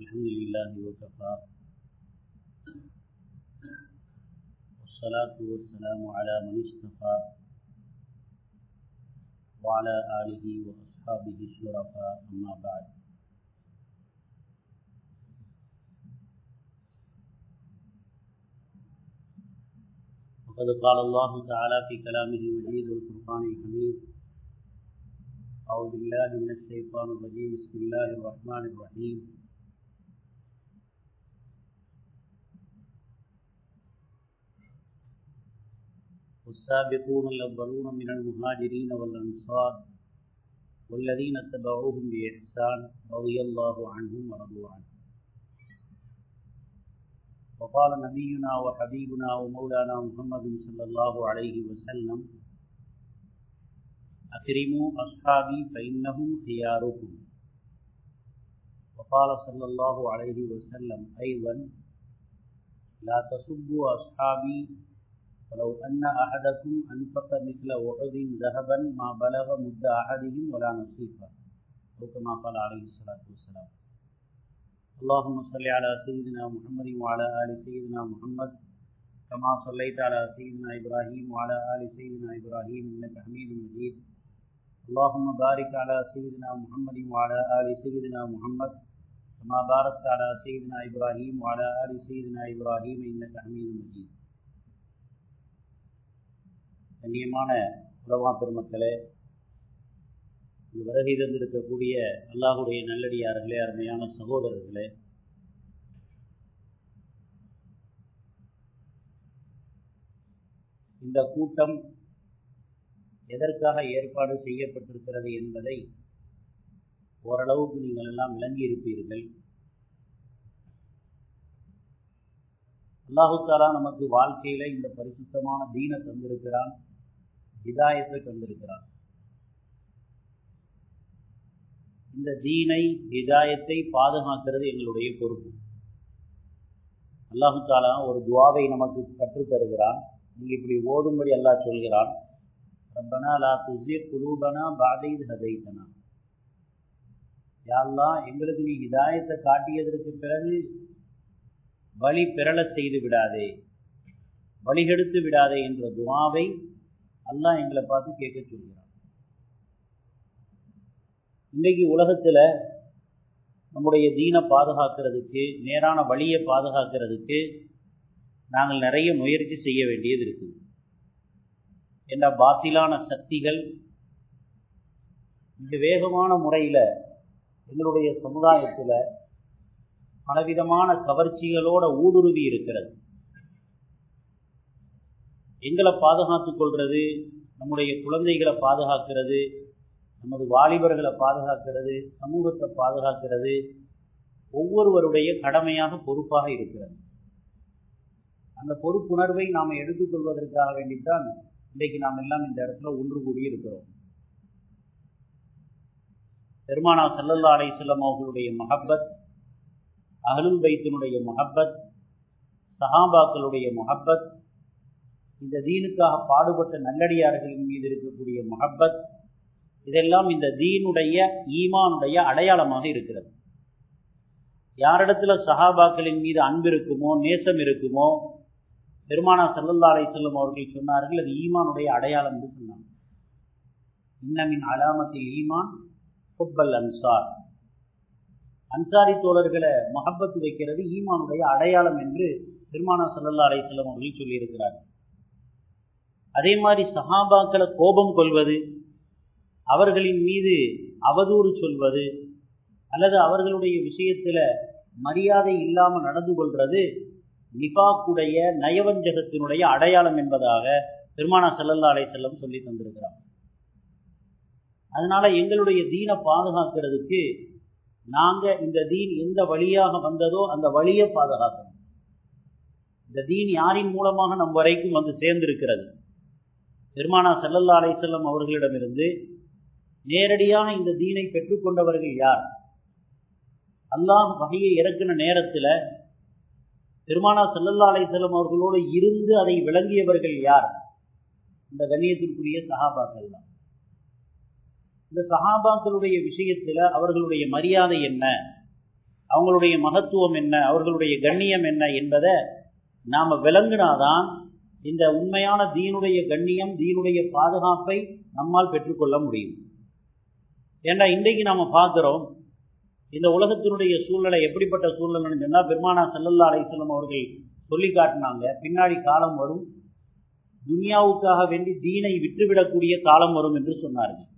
الحمد لله وكفى. والصلاة والسلام على من اصطفى. وعلى آله وأصحابه الشرفاء أما بعد. وقد قال الله تعالى في كلامه المجيد والفرقان الحميد أعوذ بالله من الشيطان الرجيم بسم الله الرحمن الرحيم. والسابقون الأولون من المهاجرين والأنصار والذين اتبعوهم بإحسان رضي الله عنهم ورضوا عنه. وقال نبينا وحبيبنا ومولانا محمد صلى الله عليه وسلم أكرموا أصحابي فإنهم خياركم. وقال صلى الله عليه وسلم أيضا لا تسبوا أصحابي ولو أن أحدكم أنفق مثل أحد ذهبا ما بلغ مد أحدهم ولا نصيفا أو كما قال عليه الصلاة والسلام. اللهم صل على سيدنا محمد وعلى آل سيدنا محمد. كما صليت على سيدنا إبراهيم وعلى آل سيدنا إبراهيم إنك حميد مجيد. اللهم بارك على سيدنا محمد وعلى آل سيدنا محمد. كما باركت على سيدنا إبراهيم وعلى آل سيدنا إبراهيم إنك حميد مجيد. கண்ணியமான உலமா பெருமக்களே வருகை தந்திருக்கக்கூடிய அல்லாஹுடைய நல்லடியார்களே அருமையான சகோதரர்களே இந்த கூட்டம் எதற்காக ஏற்பாடு செய்யப்பட்டிருக்கிறது என்பதை ஓரளவுக்கு நீங்கள் எல்லாம் விளங்கி இருப்பீர்கள். அல்லாஹுத்தாலா நமக்கு வாழ்க்கையில இந்த பரிசுத்தமான தீனை தந்திருக்கிறான். ஹிதாயத்தை தந்திருக்கிறான் இந்த தீனை ஹிதாயத்தை பாதுகாக்கிறது எங்களுடைய பொறுப்பு. அல்லாஹு தாலா ஒரு துவாவை நமக்கு கற்றுத் தருகிறான். இப்படி ஓதும்படி அல்லாஹ் சொல்கிறான். ரப்பனா லா துசிய குலூபனா பாதை ஹதைத்தனா. யாரெல்லாம் எங்களுக்கு நீ ஹிதாயத்தை காட்டியதற்கு பிறகு வழி பிறள செய்து விடாதே. வழிகெடுத்து விடாதே என்ற துவாவை அல்லாஹ் எங்களை பார்த்து கேட்க சொல்கிறான். இன்றைக்கு உலகத்தில் நம்முடைய தீனை பாதுகாக்கிறதுக்கு நேரான வழியை பாதுகாக்கிறதுக்கு நாங்கள் நிறைய முயற்சி செய்ய வேண்டியது இருக்குது. என்ற பாத்திலான சக்திகள் மிக வேகமான முறையில் எங்களுடைய சமுதாயத்தில் பலவிதமான கவர்ச்சிகளோட ஊடுருவி இருக்கிறது. எங்களை பாதுகாத்து கொள்வது நம்முடைய குழந்தைகளை பாதுகாக்கிறது நமது வாலிபர்களை பாதுகாக்கிறது சமூகத்தை பாதுகாக்கிறது ஒவ்வொருவருடைய கடமையாக பொறுப்பாக இருக்கிறது. அந்த பொறுப்புணர்வை நாம் எடுத்துக்கொள்வதற்காக வேண்டித்தான் இன்றைக்கு நாம் எல்லாம் இந்த இடத்துல ஒன்று கூடி இருக்கிறோம். பெருமானா சல்லல்லா அலை செல்லம் அவர்களுடைய மஹப்பத் அகலுல் பைத்தினுடைய மொஹப்பத் சஹாபாக்களுடைய மொஹப்பத் இந்த தீனுக்காக பாடுபட்ட நல்லடியார்களின் மீது இருக்கக்கூடிய மஹப்பத் இதெல்லாம் இந்த தீனுடைய ஈமானுடைய அடையாளமாக இருக்கிறது. யாரிடத்துல சஹாபாக்களின் மீது அன்பு இருக்குமோ நேசம் இருக்குமோ பெருமானா சல்லல்லா அலை செல்லும் அவர்கள் சொன்னார்கள் அது ஈமானுடைய அடையாளம் என்று சொன்னாங்க. இன்னமின் அலாமத்தில் ஈமான் ஹுப்பல் அன்சார். அன்சாரி தோழர்களை மஹப்பத்து வைக்கிறது ஈமானுடைய அடையாளம் என்று பெருமானா சல்லல்லா அலையம் அவர்கள் சொல்லியிருக்கிறார் அதே மாதிரி சஹாபாக்களை கோபம் கொள்வது அவர்களின் மீது அவதூறு சொல்வது அல்லது அவர்களுடைய விஷயத்தில் மரியாதை இல்லாமல் நடந்து கொள்வது நிபாக்குடைய நயவஞ்சகத்தினுடைய அடையாளம் என்பதாக பெருமானா செல்லல்லா அலை செல்லம் சொல்லி தந்திருக்கிறார். அதனால எங்களுடைய தீனை பாதுகாக்கிறதுக்கு நாங்கள் இந்த தீன் எந்த வழியாக வந்ததோ அந்த வழியை பாதுகாக்கணும். இந்த தீன் யாரின் மூலமாக நம் வரைக்கும் வந்து சேர்ந்திருக்கிறது? பெருமானா செல்லல்லா அலை செல்லம் அவர்களிடமிருந்து நேரடியாக இந்த தீனை பெற்றுக்கொண்டவர்கள் யார்? அல்லாஹ் வகையை இறக்கின நேரத்தில் பெருமானா செல்லல்லா அலை செல்லம் அவர்களோடு இருந்து அதை விளங்கியவர்கள் யார்? இந்த கண்ணியத்திற்குரிய சகாபாக்கள் தான். இந்த சஹாபாக்களுடைய விஷயத்தில் அவர்களுடைய மரியாதை என்ன? அவங்களுடைய மகத்துவம் என்ன? அவர்களுடைய கண்ணியம் என்ன? என்பதை நாம் விளங்கினாதான் இந்த உண்மையான தீனுடைய கண்ணியம் தீனுடைய பாதுகாப்பை நம்மால் பெற்றுக்கொள்ள முடியும். ஏன்னா இன்றைக்கு நாம் பார்க்குறோம் இந்த உலகத்தினுடைய சூழ்நிலை எப்படிப்பட்ட சூழ்நிலைன்னு சொன்னால் பெருமானா செல்லல்லா அலைசல்லம் அவர்கள் சொல்லி காட்டினாங்க பின்னாடி காலம் வரும் துனியாவுக்காக வேண்டி தீனை விற்றுவிடக்கூடிய காலம் வரும் என்று சொன்னார்கள்.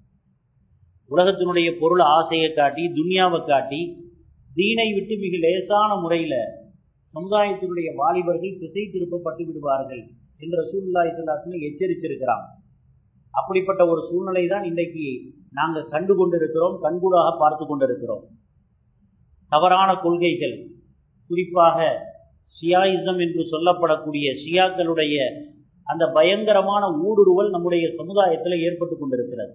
உலகத்தினுடைய பொருள் ஆசையை காட்டி துனியாவை காட்டி தீனை விட்டு மிக லேசான முறையில் சமுதாயத்தினுடைய வாலிபர்கள் திசை திருப்பப்பட்டு விடுவார்கள். என்ற சூழ்நிலை சொல்லாசனை எச்சரித்திருக்கிறான். அப்படிப்பட்ட ஒரு சூழ்நிலை தான் இன்றைக்கு நாங்கள் கண்டு கொண்டிருக்கிறோம் கண்கூடாக பார்த்து கொண்டிருக்கிறோம். தவறான கொள்கைகள் குறிப்பாக ஷியாயிசம் என்று சொல்லப்படக்கூடிய ஷியாக்களுடைய அந்த பயங்கரமான ஊடுருவல் நம்முடைய சமுதாயத்தில் ஏற்பட்டு கொண்டிருக்கிறது.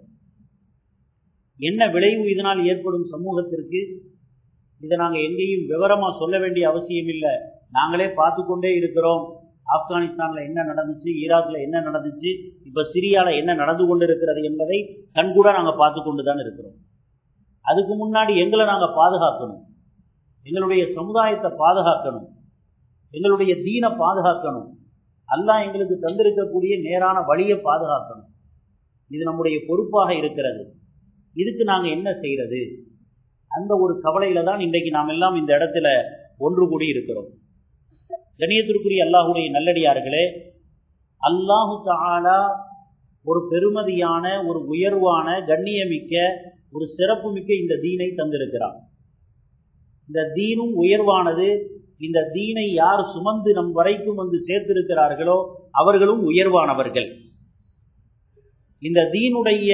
என்ன விளைவு இதனால் ஏற்படும் சமூகத்திற்கு? இதை நாங்கள் எங்கேயும் விவரமாக சொல்ல வேண்டிய அவசியம் இல்லை நாங்களே பார்த்து கொண்டே இருக்கிறோம். ஆப்கானிஸ்தானில் என்ன நடந்துச்சு ஈராக்கில் என்ன நடந்துச்சு இப்போ சிரியாவில் என்ன நடந்து கொண்டு இருக்கிறது என்பதை கண்கூட நாங்கள் பார்த்து கொண்டு தான் இருக்கிறோம். அதுக்கு முன்னாடி எங்களை நாங்கள் பாதுகாக்கணும். எங்களுடைய சமுதாயத்தை பாதுகாக்கணும். எங்களுடைய தீனை பாதுகாக்கணும். அல்லாஹ் எங்களுக்கு தந்திருக்கக்கூடிய நேரான வழியை பாதுகாக்கணும். இது நம்முடைய பொறுப்பாக இருக்கிறது. இதுக்கு நாங்கள் என்ன செய்கிறது அந்த ஒரு கவலையில் தான் இன்றைக்கு நாம் எல்லாம் இந்த இடத்துல ஒன்று கூடி இருக்கிறோம். கணியத்திற்குரிய அல்லாஹுடைய நல்லடியார்களே அல்லாஹு தாலா ஒரு பெருமதியான ஒரு உயர்வான கண்ணியமிக்க ஒரு சிறப்புமிக்க இந்த தீனை தந்திருக்கிறார். இந்த தீனும் உயர்வானது இந்த தீனை யார் சுமந்து நம் வரைக்கும் வந்து சேர்த்திருக்கிறார்களோ அவர்களும் உயர்வானவர்கள். இந்த தீனுடைய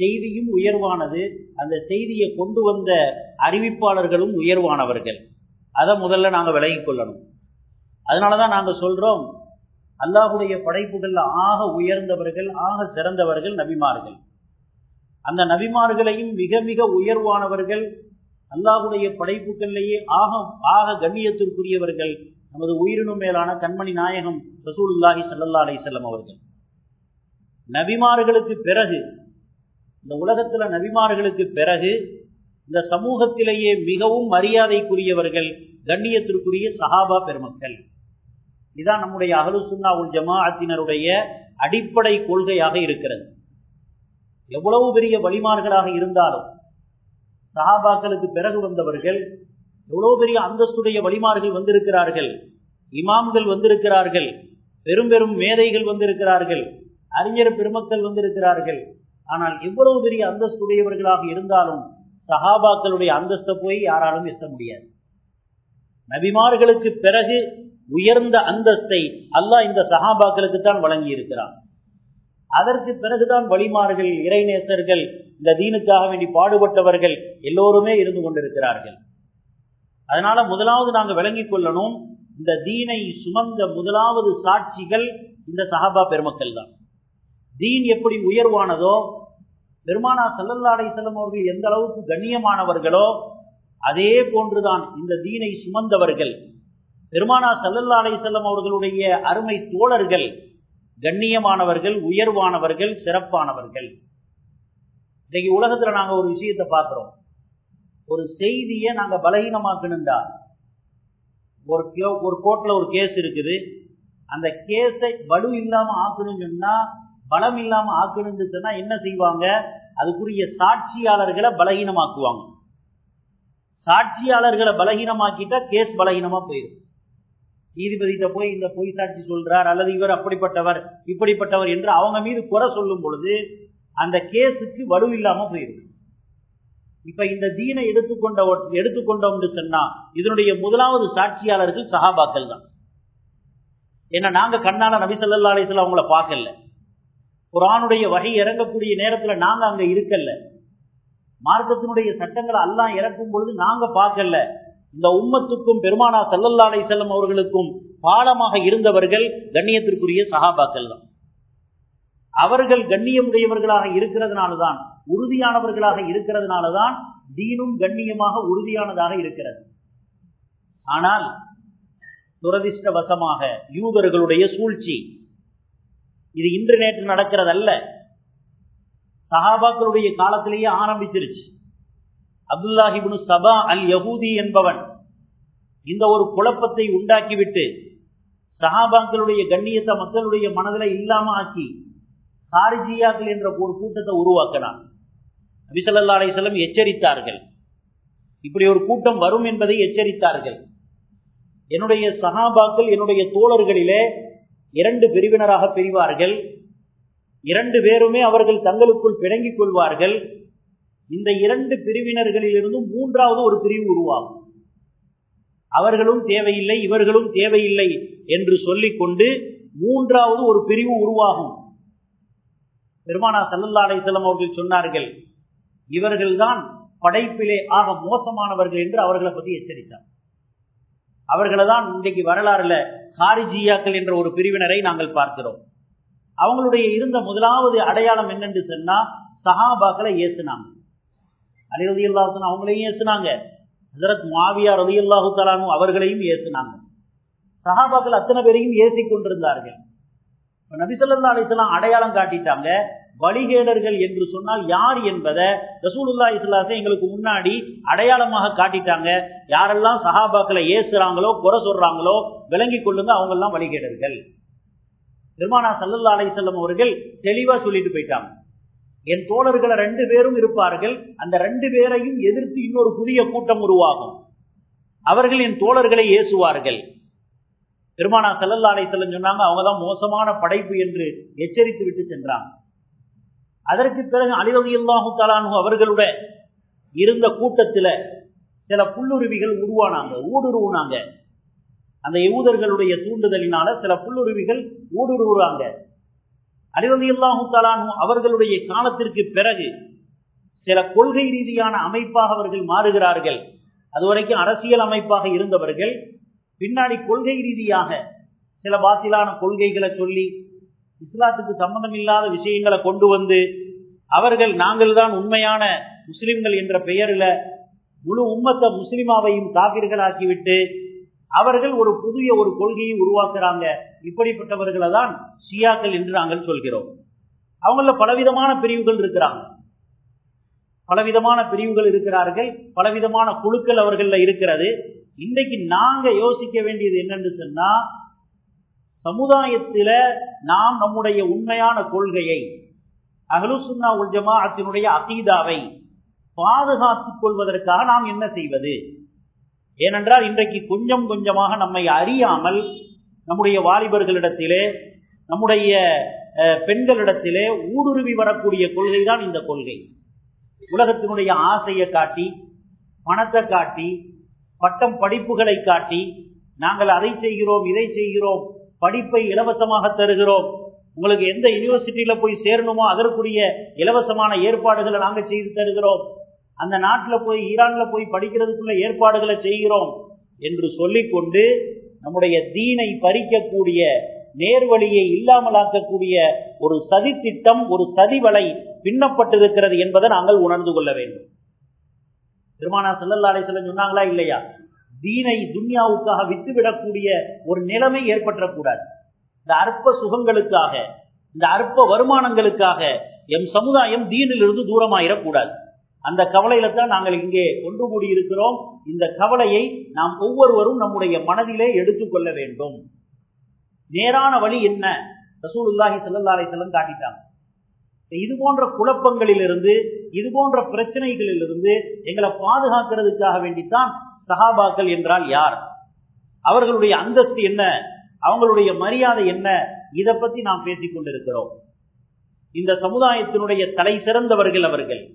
செய்தியும் உயர்வானது அந்த செய்தியை கொண்டு வந்த அறிவிப்பாளர்களும் உயர்வானவர்கள். அதை முதல்ல நாங்கள் விலகி கொள்ளணும். அதனால தான் நாங்கள் சொல்கிறோம் அல்லாஹுடைய படைப்புகளில் ஆக உயர்ந்தவர்கள் ஆக சிறந்தவர்கள் நபிமார்கள். அந்த நபிமார்களையும் மிக மிக உயர்வானவர்கள் அல்லாஹுடைய படைப்புகளிலேயே ஆக ஆக கண்ணியத்திற்குரியவர்கள் நமது உயிரினும் மேலான கண்மணி நாயகம் ரசூலுல்லாஹி சல்லா அலிசல்லம் அவர்கள். நபிமார்களுக்கு பிறகு இந்த உலகத்தில் நபிமார்களுக்கு பிறகு இந்த சமூகத்திலேயே மிகவும் மரியாதைக்குரியவர்கள் கண்ணியத்திற்குரிய சஹாபா பெருமக்கள். இதுதான் நம்முடைய அகலுசுன்னா உல் ஜமாஅத்தினருடைய அடிப்படை கொள்கையாக இருக்கிறது. எவ்வளவு பெரிய வழிமார்களாக இருந்தாலும் சஹாபாக்களுக்கு பிறகு வந்தவர்கள் எவ்வளவு பெரிய அந்தஸ்துடைய வழிமார்கள் வந்திருக்கிறார்கள் இமாம்கள் வந்திருக்கிறார்கள் பெரும் பெரும் மேதைகள் வந்திருக்கிறார்கள் அறிஞர் பெருமக்கள் வந்திருக்கிறார்கள். ஆனால் எவ்வளவு பெரிய அந்தஸ்துடையவர்களாக இருந்தாலும் சஹாபாக்களுடைய அந்தஸ்தை போய் யாராலும் எத்த முடியாது. நபிமார்களுக்கு பிறகு உயர்ந்த அந்தஸ்தை அல்லாஹ் இந்த சஹாபாக்களுக்கு தான் வழங்கி இருக்கிறான் அதற்கு பிறகுதான் வழிமார்கள் இறைநேசர்கள் இந்த தீனுக்காக வேண்டி பாடுபட்டவர்கள் எல்லோருமே இருந்து கொண்டிருக்கிறார்கள். அதனால முதலாவது நாங்கள் விளங்கிக் கொள்ளணும் இந்த தீனை சுமந்த முதலாவது சாட்சிகள் இந்த சஹாபா பெருமக்கள் தான் தீன் எப்படி உயர்வானதோ பெருமானா சல்லல்லா செல்லும் அவர்கள் எந்த அளவுக்கு கண்ணியமானவர்களோ அதே போன்றுதான் இந்த தீனை சுமந்தவர்கள். பெருமானா சல்லல்லா செல்லும் அவர்களுடைய அருமை தோழர்கள் கண்ணியமானவர்கள் உயர்வானவர்கள் சிறப்பானவர்கள். இன்னைக்கு உலகத்துல நாங்க ஒரு விஷயத்தை பார்க்கிறோம். ஒரு செய்தியை நாங்க பலகீனமாக்கணுண்டா ஒரு ஒரு கோர்ட்ல ஒரு கேஸ் இருக்குது. அந்த கேஸை வலு இல்லாம ஆக்கணும்னு சொன்னா பலம் இல்லாம ஆக்கணும்னு சொன்னா என்ன செய்வாங்க? அதுக்குரிய சாட்சியாளர்களை பலகீனமாக்குவாங்க. சாட்சியாளர்களை பலகீனமாக்கிட்டா கேஸ் பலகீனமா போயிடும் நீதிபதியிட்ட போய் இந்த பொய் சாட்சி சொல்றார் அல்லது இவர் அப்படிப்பட்டவர் இப்படிப்பட்டவர் என்று அவங்க மீது குறை சொல்லும் பொழுது அந்த கேஸுக்கு வலு இல்லாம போயிடும் இப்ப இந்த தீனை எடுத்துக்கொண்ட எடுத்துக்கொண்டோம் சொன்னா இதனுடைய முதலாவது சாட்சியாளர்கள் சஹாபாக்கள் தான் ஏன்னா நாங்க கண்ணால நபி சொல்லா அலிஸ்லாம் அவங்கள பார்க்கல. குரானுடைய வகை இறங்கக்கூடிய நேரத்துல நாங்க அங்க இருக்கல மார்க்கத்தினுடைய சட்டங்களை எல்லாம் இறக்கும் பொழுது நாங்க பார்க்கல இந்த உம்மத்துக்கும் பெருமானா சல்லல்லா அலை செல்லம் அவர்களுக்கும் பாலமாக இருந்தவர்கள் கண்ணியத்திற்குரிய சகாபாக்கள் தான். அவர்கள் கண்ணியமுடையவர்களாக இருக்கிறதுனாலதான் உறுதியானவர்களாக இருக்கிறதுனாலதான் தீனும் கண்ணியமாக உறுதியானதாக இருக்கிறது. ஆனால் துரதிருஷ்டவசமாக யூதர்களுடைய சூழ்ச்சி இது இன்று நேற்று நடக்கிறது அல்ல சஹாபாக்களுடைய காலத்திலேயே ஆரம்பிச்சிருச்சு. அப்துல்லாஹிபுனு சபா அல் யகூதி என்பவன் இந்த ஒரு குழப்பத்தை உண்டாக்கிவிட்டு சஹாபாக்களுடைய கண்ணியத்தை மக்களுடைய மனதில் இல்லாம ஆக்கி சாரிஜியாக்கள் என்ற ஒரு கூட்டத்தை உருவாக்கினான். நபிசல்லா அலிசல்லம் எச்சரித்தார்கள். இப்படி ஒரு கூட்டம் வரும் என்பதை எச்சரித்தார்கள். என்னுடைய சஹாபாக்கள் என்னுடைய தோழர்களிலே இரண்டு பிரிவினராக பிரிவார்கள். இரண்டு பேருமே அவர்கள் தங்களுக்குள் பிணங்கிக் கொள்வார்கள். இந்த இரண்டு பிரிவினர்களிலிருந்து மூன்றாவது ஒரு பிரிவு உருவாகும். அவர்களும் தேவையில்லை இவர்களும் தேவையில்லை என்று சொல்லிக்கொண்டு மூன்றாவது ஒரு பிரிவு உருவாகும். பெருமானா சல்லல்லா அலிசல்லம் அவர்கள் சொன்னார்கள் இவர்கள்தான் படைப்பிலே ஆக மோசமானவர்கள் என்று அவர்களை பற்றி எச்சரித்தார். அவர்களை தான் இன்றைக்கு வரலாறுல காரிஜியாக்கள் என்ற ஒரு பிரிவினரை நாங்கள் பார்க்கிறோம். அவங்களுடைய இருந்த முதலாவது அடையாளம் என்னென்று சொன்னா சஹாபாக்களை ஏசுனாங்க. அலி ரதி அல்லாஹன் அவங்களையும் ஏசுனாங்க. ஹசரத் மாவியா ரதி அல்லாஹு தலானு அவர்களையும் ஏசுனாங்க. சஹாபாக்கள் அத்தனை பேரையும் ஏசி கொண்டிருந்தார்கள். நபிசல்லா அலிஸ்லாம் அடையாளம் காட்டிட்டாங்க. வழிகேடர்கள் என்று சொன்னால் யார் என்பதை ரசூலுல்லா இஸ்லாசை எங்களுக்கு முன்னாடி அடையாளமாக காட்டிட்டாங்க. யாரெல்லாம் சஹாபாக்களை ஏசுறாங்களோ குறை சொல்றாங்களோ விளங்கி கொள்ளுங்க அவங்க எல்லாம் வழிகேடர்கள் பெருமானா சல்லல்லா அலிசல்லம் அவர்கள் தெளிவா சொல்லிட்டு போயிட்டாங்க. என் தோழர்களை ரெண்டு பேரும் இருப்பார்கள். அந்த ரெண்டு பேரையும் எதிர்த்து இன்னொரு புதிய கூட்டம் உருவாகும். அவர்கள் என் தோழர்களை ஏசுவார்கள். பெருமானா செல்லல்லாடை அலிசல்லம் சொன்னாங்க அவங்க தான் மோசமான படைப்பு என்று எச்சரித்து விட்டு சென்றாங்க. அதற்கு பிறகு அலிரதி இல்லாஹு தலானு அவர்களுடன் இருந்த கூட்டத்துல சில புல்லுருவிகள் உருவானாங்க ஊடுருவுனாங்க. அந்த யூதர்களுடைய தூண்டுதலினால சில புல்லுருவிகள் ஊடுருவுறாங்க. அலிரதி இல்லாஹு தலானு அவர்களுடைய காலத்திற்கு பிறகு சில கொள்கை ரீதியான அமைப்பாக அவர்கள் மாறுகிறார்கள். அதுவரைக்கும் அரசியல் அமைப்பாக இருந்தவர்கள் பின்னாடி கொள்கை ரீதியாக சில பாத்திலான கொள்கைகளை சொல்லி இஸ்லாத்துக்கு சம்பந்தம் இல்லாத விஷயங்களை கொண்டு வந்து அவர்கள் நாங்கள் தான் உண்மையான முஸ்லிம்கள் என்ற பெயரில் முழு உம்மத்த முஸ்லிமாவையும் காப்பீர்களாக்கிவிட்டு அவர்கள் ஒரு புதிய ஒரு கொள்கையை உருவாக்குறாங்க. இப்படிப்பட்டவர்களை தான் ஷியாக்கள் என்று நாங்கள் சொல்கிறோம். அவங்கள பலவிதமான பிரிவுகள் இருக்கிறாங்க. பலவிதமான பிரிவுகள் இருக்கிறார்கள். பலவிதமான குழுக்கள் அவர்கள இருக்கிறது. இன்றைக்கு நாங்க யோசிக்க வேண்டியது என்னன்னு சொன்னா சமுதாயத்தில நாம் நம்முடைய உண்மையான கொள்கையை அகலுசுன்னா உல் ஜமாஅத்தினுடைய அகீதாவை பாதுகாத்துக் கொள்வதற்காக நாம் என்ன செய்வது? ஏனென்றால் இன்றைக்கு கொஞ்சம் கொஞ்சமாக நம்மை அறியாமல் நம்முடைய வாலிபர்களிடத்திலே நம்முடைய பெண்களிடத்திலே ஊடுருவி வரக்கூடிய கொள்கை தான் இந்த கொள்கை. உலகத்தினுடைய ஆசையை காட்டி பணத்தை காட்டி பட்டம் படிப்புகளை காட்டி நாங்கள் அதை செய்கிறோம் இதை செய்கிறோம் படிப்பை இலவசமாக தருகிறோம் உங்களுக்கு எந்த யூனிவர்சிட்டியில போய் சேரணுமோ அதற்குரிய இலவசமான ஏற்பாடுகளை நாங்கள் செய்து தருகிறோம். அந்த நாட்டில் போய் ஈரான்ல போய் படிக்கிறதுக்குள்ள ஏற்பாடுகளை செய்கிறோம் என்று சொல்லிக்கொண்டு நம்முடைய தீனை பறிக்கக்கூடிய நேர்வழியை இல்லாமலாக்கக்கூடிய ஒரு சதி திட்டம் ஒரு சதிவலை பின்னப்பட்டிருக்கிறது என்பதை நாங்கள் உணர்ந்து கொள்ள வேண்டும். திருமானா செல்லல்லா அலிசல்லம் சொன்னாங்களா இல்லையா? தீனை துன்யாவுக்காக விட்டுவிடக்கூடிய ஒரு நிலைமை ஏற்பட்டக்கூடாது. இந்த அற்ப சுகங்களுக்காக இந்த அற்ப வருமானங்களுக்காக எம் சமுதாயம் தீனிலிருந்து தூரமாயிடக்கூடாது அந்த கவலையில தான் நாங்கள் இங்கே ஒன்று கூடி இருக்கிறோம் இந்த கவலையை நாம் ஒவ்வொருவரும் நம்முடைய மனதிலே எடுத்துக்கொள்ள வேண்டும். நேரான வழி என்ன? ரசூலுல்லாஹி சல்லா அலிசல்லம் காட்டிட்டாங்க. இது போன்ற குழப்பங்களிலிருந்து இது போன்ற பிரச்சனைகளிலிருந்து எங்களை பாதுகாக்கிறதுக்காக வேண்டித்தான் சஹாபாக்கள் என்றால் யார்? அவர்களுடைய அந்தஸ்து என்ன? அவங்களுடைய மரியாதை என்ன? இதை பத்தி நாம் பேசிக் கொண்டிருக்கிறோம். இந்த சமுதாயத்தினுடைய தலை சிறந்தவர்கள் அவர்கள்.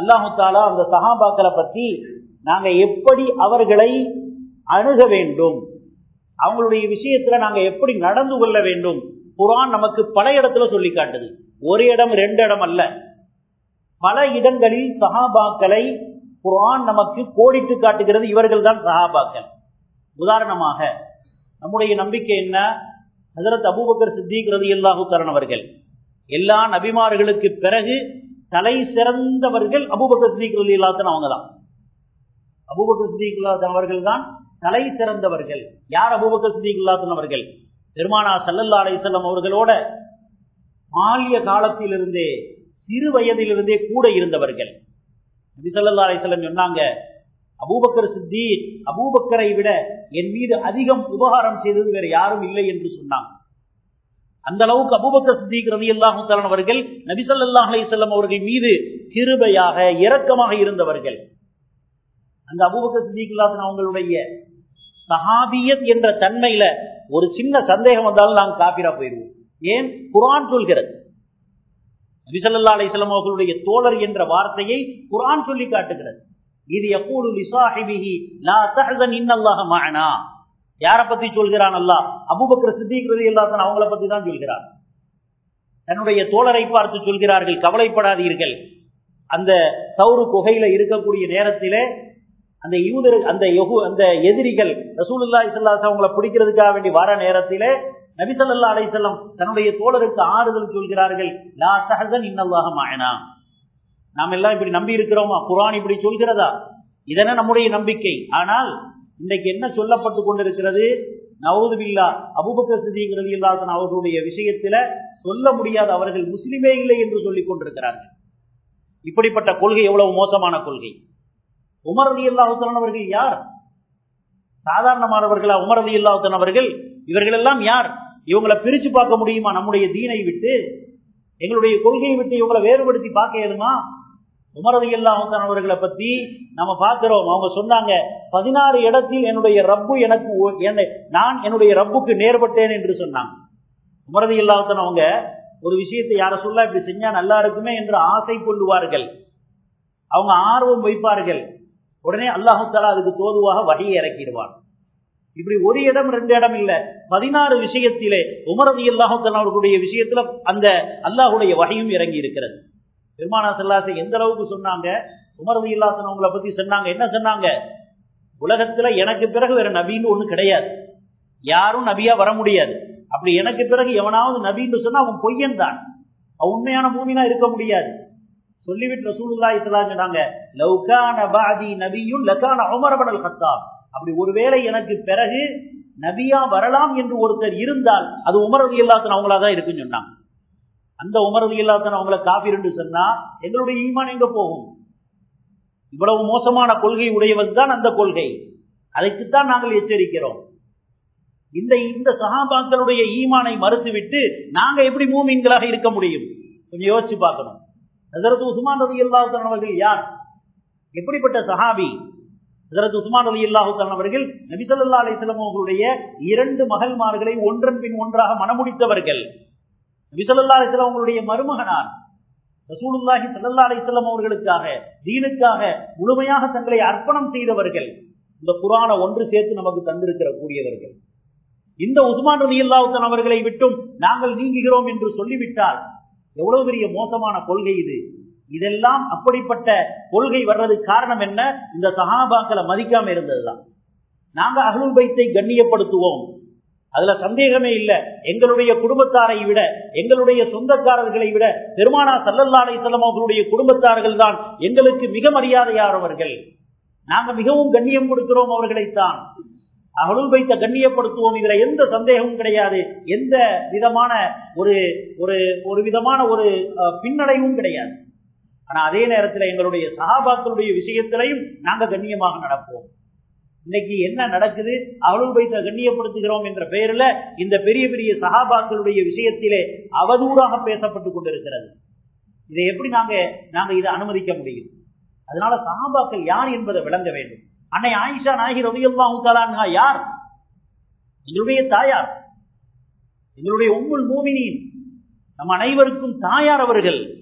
அல்லாஹு தாலா அந்த சஹாபாக்களை பத்தி நாங்க எப்படி அவர்களை அணுக வேண்டும்? அவங்களுடைய விஷயத்துல நாங்க எப்படி நடந்து கொள்ள வேண்டும்? குரான் நமக்கு பல இடத்துல சொல்லி காட்டுது. ஒரு இடம் ரெண்டு இடம் அல்ல. பல இடங்களில் சஹாபாக்களை குரான் நமக்கு கோடிட்டு காட்டுகிறது இவர்கள் தான் சஹாபாக்கள். உதாரணமாக நம்முடைய நம்பிக்கை என்ன? ஹசரத் அபூபக்கர் சித்திக் ரதி அல்லாஹு அவர்கள். எல்லா நபிமார்களுக்கு பிறகு தலை சிறந்தவர்கள் அபூபக்கர் சித்திக் ரதி இல்லாத்தன் அவங்க தான் அபூபக்கர் சித்திக் அவர்கள் தான் தலை சிறந்தவர்கள். யார் அபூபக்கர் சித்திக் இல்லாத்தன் அவர்கள்? பெருமானா சல்லல்லா அலிசல்லம் அவர்களோட பாலிய காலத்திலிருந்தே சிறு வயதிலிருந்தே கூட இருந்தவர்கள். நபிசல்லா அலிசல்லம் சொன்னாங்க அபூபக்கர் சித்தி அபூபக்கரை விட என் மீது அதிகம் உபகாரம் செய்தது வேற யாரும் இல்லை என்று சொன்னாங்க அந்த அளவுக்கு அபூபக்கர் சித்திக் ரவி அல்லாஹு அவர்கள் நபிசல்லாஹ் அலிசல்லம் அவர்கள் மீது கிருபையாக இரக்கமாக இருந்தவர்கள். அந்த அபூபக்கர் சித்திக் அவங்களுடைய சஹாபியத் என்ற தன்மையில ஒரு சின்ன சந்தேகம் வந்தாலும் நாங்கள் காப்பிரா போயிடுவோம். ஏன்? குரான் சொல்கிறது. நபிசல்லா அலிஸ்லாம் அவர்களுடைய தோழர் என்ற வார்த்தையை குரான் சொல்லி காட்டுகிறது. இது எப்போது லிசாஹிபிஹி லா தஹசன் இன்னல்லாஹ மஅனா. யார பத்தி சொல்கிறான் அல்லாஹ்? அபூபக்கர் சித்திக் ரலியல்லாஹு அன்ஹு அவங்கள பத்தி தான் சொல்கிறார் தன்னுடைய தோழரை பார்த்து சொல்கிறார்கள் கவலைப்படாதீர்கள். அந்த சௌரு குகையில இருக்கக்கூடிய நேரத்திலே அந்த யூதர் அந்த அந்த எதிரிகள் ரசூலுல்லா இசல்லாஸ் அவங்களை பிடிக்கிறதுக்காக வேண்டி வர நேரத்திலே நபிசல்லா அலிசல்லம் தன்னுடைய தோழருக்கு ஆறுதல் சொல்கிறார்கள் லா சஹசன் இன்னல்லாக மாயனா நாம் எல்லாம் இப்படி நம்பி இருக்கிறோமா? குரான் இப்படி சொல்கிறதா? இதென நம்முடைய நம்பிக்கை. ஆனால் இன்றைக்கு என்ன சொல்லப்பட்டு கொண்டிருக்கிறது? நவது பில்லா அபுபக்க சிதிங்கிறது இல்லாத அவர்களுடைய விஷயத்துல சொல்ல முடியாத அவர்கள் முஸ்லிமே இல்லை என்று சொல்லிக் கொண்டிருக்கிறார்கள். இப்படிப்பட்ட கொள்கை எவ்வளவு மோசமான கொள்கை? உமர் அலி அல்லாஹுத்தன் அவர்கள் யார்? சாதாரணமானவர்களா? உமர் அலி அல்லாஹுத்தன் அவர்கள் இவர்கள் எல்லாம் யார்? இவங்களை பிரிச்சு பார்க்க முடியுமா? நம்முடைய தீனை விட்டு? எங்களுடைய கொள்கையை விட்டு இவங்களை வேறுபடுத்தி பார்க்க ஏதுமா உமரது அல்லாஹான் அவர்களை பத்தி நம்ம பார்க்கிறோம். அவங்க சொன்னாங்க பதினாறு இடத்தில் என்னுடைய ரப்பு எனக்கு நான் என்னுடைய ரப்புக்கு நேர்பட்டேன் என்று சொன்னாங்க. உமரது இல்லாஹான் அவங்க ஒரு விஷயத்தை யார சொல்ல இப்படி செஞ்சா நல்லா இருக்குமே? என்று ஆசை கொள்ளுவார்கள். அவங்க ஆர்வம் வைப்பார்கள். உடனே அல்லாஹால அதுக்கு தோதுவாக வகையை இறக்கிடுவான். இப்படி ஒரு இடம் ரெண்டு இடம் இல்ல. பதினாறு விஷயத்திலே உமரதி அல்லாஹன் அவர்களுடைய விஷயத்துல அந்த அல்லாஹுடைய வகையும் இறங்கி இருக்கிறது பெருமானா செல்லாசை எந்த அளவுக்கு சொன்னாங்க? உமரதி இல்லாசன் அவங்கள பத்தி சொன்னாங்க. என்ன சொன்னாங்க? உலகத்துல எனக்கு பிறகு வேற நபின்னு ஒண்ணு கிடையாது. யாரும் நபியா வர முடியாது. அப்படி எனக்கு பிறகு எவனாவது நபின்னு சொன்னா அவன் பொய்யன் தான். அவன் உண்மையான பூமினா இருக்க முடியாது. சொல்லிவிட்டு ரசூலுல்லா இஸ்லாம் சொன்னாங்க லவ்கான பாதி நபியும் லக்கான உமரபடல் கத்தா அப்படி ஒருவேளை எனக்கு பிறகு நபியா வரலாம் என்று ஒருத்தர் இருந்தால் அது உமரது இல்லாத்தன் அவங்களா தான் இருக்குன்னு சொன்னாங்க. அந்த உமரது இல்லாத்தன் அவங்கள காபீர் என்று சொன்னா எங்களுடைய ஈமான் எங்க போகும்? இவ்வளவு மோசமான கொள்கை உடையவன் தான் அந்த கொள்கை. அதைக்குத்தான் நாங்கள் எச்சரிக்கிறோம். இந்த இந்த சகாபாக்களுடைய ஈமானை மறுத்துவிட்டு நாங்க எப்படி மூமீன்களாக இருக்க முடியும்? கொஞ்சம் யோசிச்சு பார்க்கணும். ஹசரத் உஸ்மான் ரதி அல்லாஹன் அவர்கள் யார்? எப்படிப்பட்ட சஹாபி? ஹசரத் உஸ்மான் ரதி இல்லாஹுத்தன் அவர்கள் நபிசல்லா அலிஸ்லாம் அவர்களுடைய இரண்டு மகள்மார்களை ஒன்றன் பின் ஒன்றாக மனமுடித்தவர்கள் நபிசல்லா அலிஸ்லாம் அவங்களுடைய மருமகனார் ரசூலுல்லாஹி சல்லா அலிஸ்லாம் அவர்களுக்காக தீனுக்காக முழுமையாக தங்களை அர்ப்பணம் செய்தவர்கள் இந்த புராண ஒன்று சேர்த்து நமக்கு தந்திருக்கிற கூடியவர்கள். இந்த உஸ்மான் ரவி அல்லாவுத்தன் அவர்களை விட்டும் நாங்கள் நீங்குகிறோம் என்று சொல்லிவிட்டால் எவ்வளவு பெரிய மோசமான கொள்கை இது. இதெல்லாம் அப்படிப்பட்ட கொள்கை வர்றதுக்கு காரணம் என்ன? இந்த சஹாபாக்களை மதிக்காம இருந்ததுதான். நாங்க அகலுல் பைத்தை கண்ணியப்படுத்துவோம். அதுல சந்தேகமே இல்லை. எங்களுடைய குடும்பத்தாரை விட எங்களுடைய சொந்தக்காரர்களை விட பெருமானா சல்லல்லாலை செல்லம் அவர்களுடைய குடும்பத்தார்கள் தான் எங்களுக்கு மிக மரியாதையானவர்கள். நாங்க மிகவும் கண்ணியம் கொடுக்கிறோம் அவர்களைத்தான். அகலுல் வைத்த கண்ணியப்படுத்துவோம் இதுல எந்த சந்தேகமும் கிடையாது. எந்த விதமான ஒரு ஒரு ஒரு விதமான ஒரு பின்னடைவும் கிடையாது. ஆனா அதே நேரத்தில் எங்களுடைய சகாபாக்களுடைய விஷயத்திலையும் நாங்க கண்ணியமாக நடப்போம். இன்னைக்கு என்ன நடக்குது? அகலுல் வைத்த கண்ணியப்படுத்துகிறோம் என்ற பெயரில் இந்த பெரிய பெரிய சகாபாக்களுடைய விஷயத்திலே அவதூறாக பேசப்பட்டு கொண்டிருக்கிறது. இதை எப்படி நாங்க நாங்க இதை அனுமதிக்க முடியும்? அதனால சகாபாக்கள் யார் என்பதை விளங்க வேண்டும். அன்னை ஆயிஷா நாயகி ரவியல்லா உத்தாலான்ஹா யார்? எங்களுடைய தாயார். எங்களுடைய உம்முல் மூமினின். நம் அனைவருக்கும் தாயார் அவர்கள்.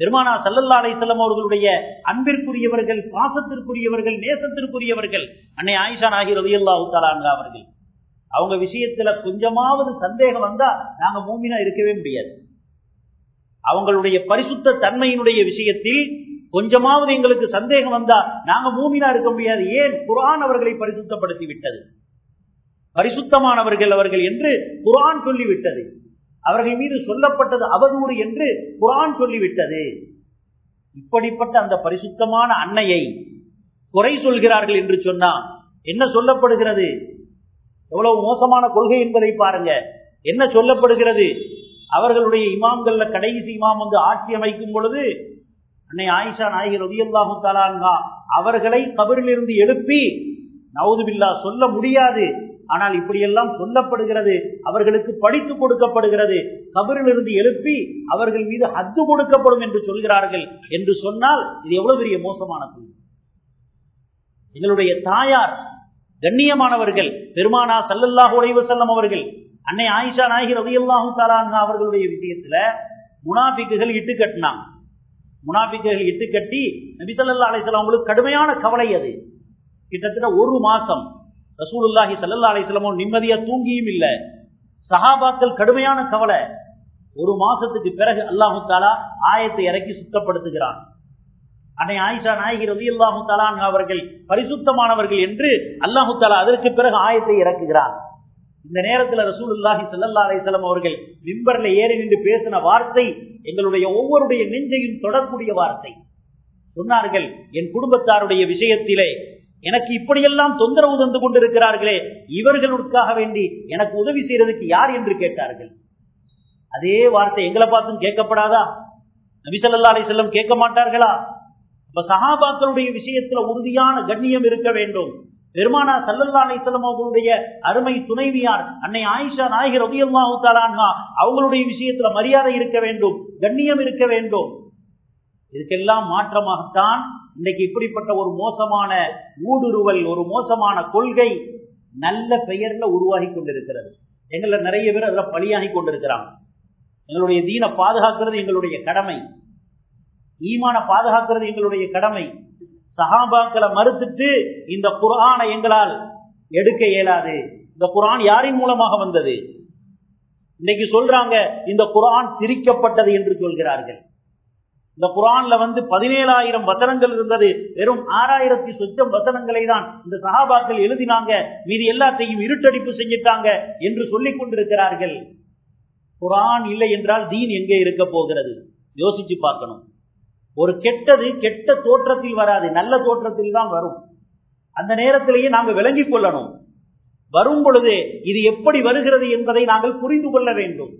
பெருமானா சல்லல்லா அலிசல்லம் அவர்களுடைய அன்பிற்குரியவர்கள் பாசத்திற்குரியவர்கள் நேசத்திற்குரியவர்கள் அன்னை ஆயிஷா நாயகி ரவியல்லா தலான்ஹா அவர்கள். அவங்க விஷயத்துல கொஞ்சமாவது சந்தேகம் வந்தா நாங்க மூமினா இருக்கவே முடியாது. அவங்களுடைய பரிசுத்த தன்மையினுடைய விஷயத்தில் கொஞ்சமாவது எங்களுக்கு சந்தேகம் வந்தா நாங்க மூமினா இருக்க முடியாது. ஏன்? குரான் அவர்களை பரிசுத்தப்படுத்தி விட்டது. பரிசுத்தமானவர்கள் அவர்கள் என்று குரான் சொல்லிவிட்டது. அவர்கள் மீது சொல்லப்பட்டது அவதூறு என்று குரான் சொல்லிவிட்டது. இப்படிப்பட்ட அந்த பரிசுத்தமான அன்னையை குறை சொல்கிறார்கள் என்று சொன்னால் என்ன சொல்லப்படுகிறது? எவ்வளவு மோசமான கொள்கை என்பதை பாருங்க. என்ன சொல்லப்படுகிறது? அவர்களுடைய இமாம்கள்ல கடைசி இமாம் வந்து ஆட்சி அமைக்கும் பொழுது அன்னை ஆயிஷா நாயகர் ரதியல்லாஹு தலான்கா அவர்களை கபரிலிருந்து எழுப்பி நவுதுபில்லா சொல்ல முடியாது. ஆனால் இப்படியெல்லாம் சொல்லப்படுகிறது அவர்களுக்கு படித்து கொடுக்கப்படுகிறது. கபரிலிருந்து எழுப்பி அவர்கள் மீது ஹத்து கொடுக்கப்படும் என்று சொல்கிறார்கள் என்று சொன்னால் இது எவ்வளவு பெரிய மோசமான தொழில் எங்களுடைய தாயார் கண்ணியமானவர்கள் பெருமானா சல்லல்லாஹு உடைவு செல்லம் அவர்கள் அன்னை ஆயிஷா நாயகி ரவியல்லாஹு தாலாங்க அவர்களுடைய விஷயத்துல முனாபிக்குகள் இட்டு கட்டினாங்க. முனாபிக்குகள் இட்டு கட்டி நபிசல்லா அலிசல்லாம் அவங்களுக்கு கடுமையான கவலை அது. கிட்டத்தட்ட ஒரு மாசம் ரசூலுல்லாஹி சல்லா அலிஸ்லாமும் நிம்மதியா தூங்கியும் இல்லை. சஹாபாக்கள் கடுமையான கவலை. ஒரு மாசத்துக்கு பிறகு அல்லாஹு தாலா ஆயத்தை இறக்கி சுத்தப்படுத்துகிறான். அன்னை ஆயிஷா நாயகி ரவி அல்லாஹு தாலான் அவர்கள் பரிசுத்தமானவர்கள் என்று அல்லாஹு தாலா அதற்கு பிறகு ஆயத்தை இறக்குகிறான். இந்த நேரத்தில் ரசூலுல்லாஹி சல்லா அலிஸ்லாம் அவர்கள் மிம்பர்ல ஏறி நின்று பேசின வார்த்தை எங்களுடைய ஒவ்வொருடைய நெஞ்சையும் தொடரக்கூடிய வார்த்தை. சொன்னார்கள் என் குடும்பத்தாருடைய விஷயத்திலே எனக்கு இப்படியெல்லாம் தொந்தரவு தந்து கொண்டிருக்கிறார்களே இவர்களுக்காக வேண்டி எனக்கு உதவி செய்யறதுக்கு யார் என்று கேட்டார்கள். அதே வார்த்தை எங்களை பார்த்தும் கேட்கப்படாதா? நபிசல்லா அலி செல்லம் கேட்க மாட்டார்களா? இப்ப சஹாபாக்களுடைய விஷயத்துல உறுதியான கண்ணியம் இருக்க வேண்டும். பெருமானா சல்லல்லா அலிசல்லம் அவர்களுடைய அருமை துணைவியார் அன்னை ஆயிஷா நாயகர் ரபியல்லாஹு தாலான்ஹா அவங்களுடைய விஷயத்துல மரியாதை இருக்க வேண்டும் கண்ணியம் இருக்க வேண்டும். இதுக்கெல்லாம் மாற்றமாகத்தான் இன்றைக்கு இப்படிப்பட்ட ஒரு மோசமான ஊடுருவல் ஒரு மோசமான கொள்கை நல்ல பெயர்ல உருவாகி கொண்டிருக்கிறது. எங்களை நிறைய பேர் அதுல பலியாகி கொண்டிருக்கிறாங்க. எங்களுடைய தீனை பாதுகாக்கிறது எங்களுடைய கடமை. ஈமான பாதுகாக்கிறது எங்களுடைய கடமை. சகாபாக்களை மறுத்துட்டு இந்த குரானை எங்களால் எடுக்க இயலாது. இந்த குரான் யாரின் மூலமாக வந்தது? இன்னைக்கு சொல்றாங்க இந்த குரான் திரிக்கப்பட்டது என்று சொல்கிறார்கள். இந்த குரான்ல வந்து பதினேழாயிரம் வசனங்கள் இருந்தது. வெறும் ஆறாயிரத்தி சொச்சம் வசனங்களை தான் இந்த சகாபாக்கள் எழுதினாங்க. மீது எல்லாத்தையும் இருட்டடிப்பு செஞ்சிட்டாங்க என்று சொல்லிக் கொண்டிருக்கிறார்கள். குரான் இல்லை என்றால் தீன் எங்கே இருக்க போகிறது? யோசிச்சு பார்க்கணும். ஒரு கெட்டது கெட்ட தோற்றத்தில் வராது. நல்ல தோற்றத்தில் தான் வரும். அந்த நேரத்திலேயே நாங்கள் விளங்கிக் கொள்ளணும். வரும் பொழுது இது எப்படி வருகிறது என்பதை நாங்கள் புரிந்து கொள்ள வேண்டும்.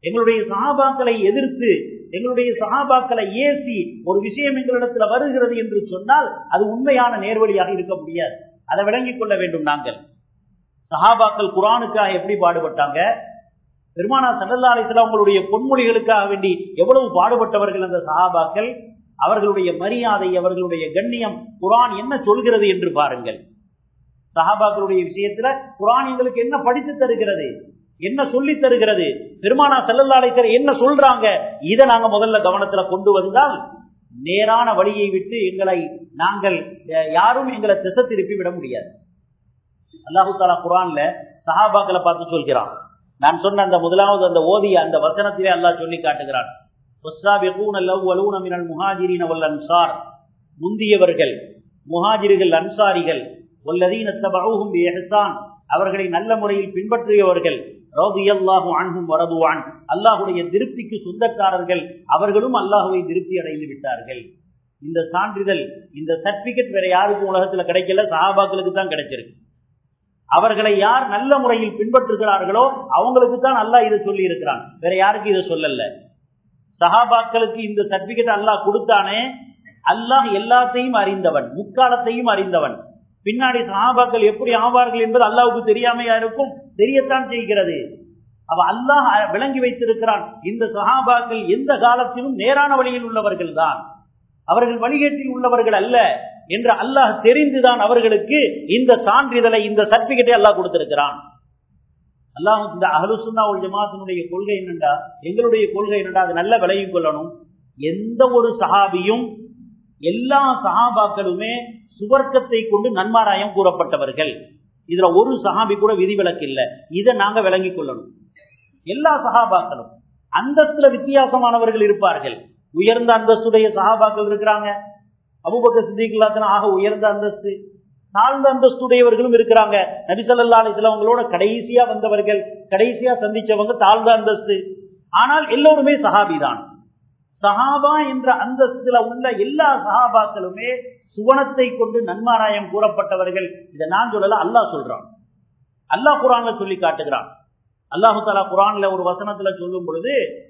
எங்களுடைய சாபாக்களை எதிர்த்து எங்களுடைய சகாபாக்களை ஏசி ஒரு விஷயம் எங்களிடத்துல வருகிறது என்று சொன்னால் அது உண்மையான நேர்வழியாக இருக்க முடியாது. அதை விளங்கிக் கொள்ள வேண்டும் நாங்கள். சகாபாக்கள் குரானுக்காக எப்படி பாடுபட்டாங்க? பெருமானா சல்லல்லா அலிஸ்லாம் அவங்களுடைய பொன்மொழிகளுக்காக வேண்டி எவ்வளவு பாடுபட்டவர்கள் அந்த சகாபாக்கள் அவர்களுடைய மரியாதை அவர்களுடைய கண்ணியம் குரான் என்ன சொல்கிறது என்று பாருங்கள். சஹாபாக்களுடைய விஷயத்துல குரான் எங்களுக்கு என்ன படித்து தருகிறது? என்ன சொல்லி தருகிறது? பெருமானா செல்லல்லாடைசர் என்ன சொல்றாங்க? இதை நாங்க முதல்ல கவனத்துல கொண்டு வந்தால் நேரான வழியை விட்டு எங்களை நாங்கள் யாரும் எங்களை திசை திருப்பி விட முடியாது. அல்லாஹு தாலா குரான்ல சஹாபாக்களை பார்த்து சொல்கிறான். நான் சொன்ன அந்த முதலாவது அந்த ஓதிய அந்த வசனத்திலே அல்லாஹ் சொல்லி காட்டுகிறான். முந்தியவர்கள் முஹாஜிர்கள் அன்சாரிகள் அவர்களை நல்ல முறையில் பின்பற்றியவர்கள் அல்லாஹுடைய திருப்திக்கு சொந்தக்காரர்கள் அவர்களும் அல்லாஹுவை திருப்தி அடைந்து விட்டார்கள். இந்த சான்றிதழ் இந்த சர்டிபிகேட் வேற யாருக்கும் உலகத்துல கிடைக்கல சஹாபாக்களுக்கு தான் கிடைச்சிருக்கு. அவர்களை யார் நல்ல முறையில் பின்பற்றுகிறார்களோ அவங்களுக்கு தான் அல்லாஹ் இதை சொல்லி இருக்கிறான். வேற யாருக்கும் இதை சொல்லல. சஹாபாக்களுக்கு இந்த சர்டிபிகேட் அல்லாஹ் கொடுத்தானே அல்லாஹ் எல்லாத்தையும் அறிந்தவன் முக்காலத்தையும் அறிந்தவன். பின்னாடி சஹாபாக்கள் எப்படி ஆவார்கள் என்பது அல்லாவுக்கு தெரியாமையா இருக்கும்? தெரியத்தான் செய்கிறது. அவ அல்லாஹ் விளங்கி வைத்திருக்கிறான் இந்த சஹாபாக்கள் எந்த காலத்திலும் நேரான வழியில் உள்ளவர்கள் தான். அவர்கள் வழிகேட்டில் உள்ளவர்கள் அல்ல என்று அல்லாஹ் தெரிந்துதான் அவர்களுக்கு இந்த சான்றிதழை இந்த சர்டிபிகேட்டை அல்லாஹ் கொடுத்திருக்கிறான். அல்லாஹ் இந்த அஹலுசுன்னா ஒரு ஜமாத்தினுடைய கொள்கை என்னண்டா? எங்களுடைய கொள்கை என்னண்டா? அது நல்ல விலையும் கொள்ளணும். எந்த ஒரு சஹாபியும் எல்லா சஹாபாக்களுமே சுவர்க்கத்தை கொண்டு நன்மாராயம் கூறப்பட்டவர்கள். இதுல ஒரு சஹாபி கூட விதிவிலக்கு இல்லை. இதை நாங்க விளங்கிக் கொள்ளணும். எல்லா சகாபாக்களும் அந்தஸ்துல வித்தியாசமானவர்கள் இருப்பார்கள். உயர்ந்த அந்தஸ்துடைய சகாபாக்கள் இருக்கிறாங்க. அபுபக்க சித்திகளாத்தன ஆக உயர்ந்த அந்தஸ்து. தாழ்ந்த அந்தஸ்துடையவர்களும் இருக்கிறாங்க. நபிசல்லா அலிஸ்லாமங்களோட கடைசியா வந்தவர்கள் கடைசியா சந்திச்சவங்க தாழ்ந்த அந்தஸ்து. ஆனால் எல்லோருமே சஹாபி தான். சஹாபா என்ற அந்தஸ்தில உள்ள எல்லா சஹாபாக்களுமே சுவனத்தை கொண்டு நன்மாராயம் கூறப்பட்டவர்கள். இதை நான் சொல்லல அல்லா சொல்றான். அல்லா குரான்ல சொல்லி காட்டுகிறான். அல்லாஹு தாலா குரான்ல ஒரு வசனத்துல சொல்லும் பொழுது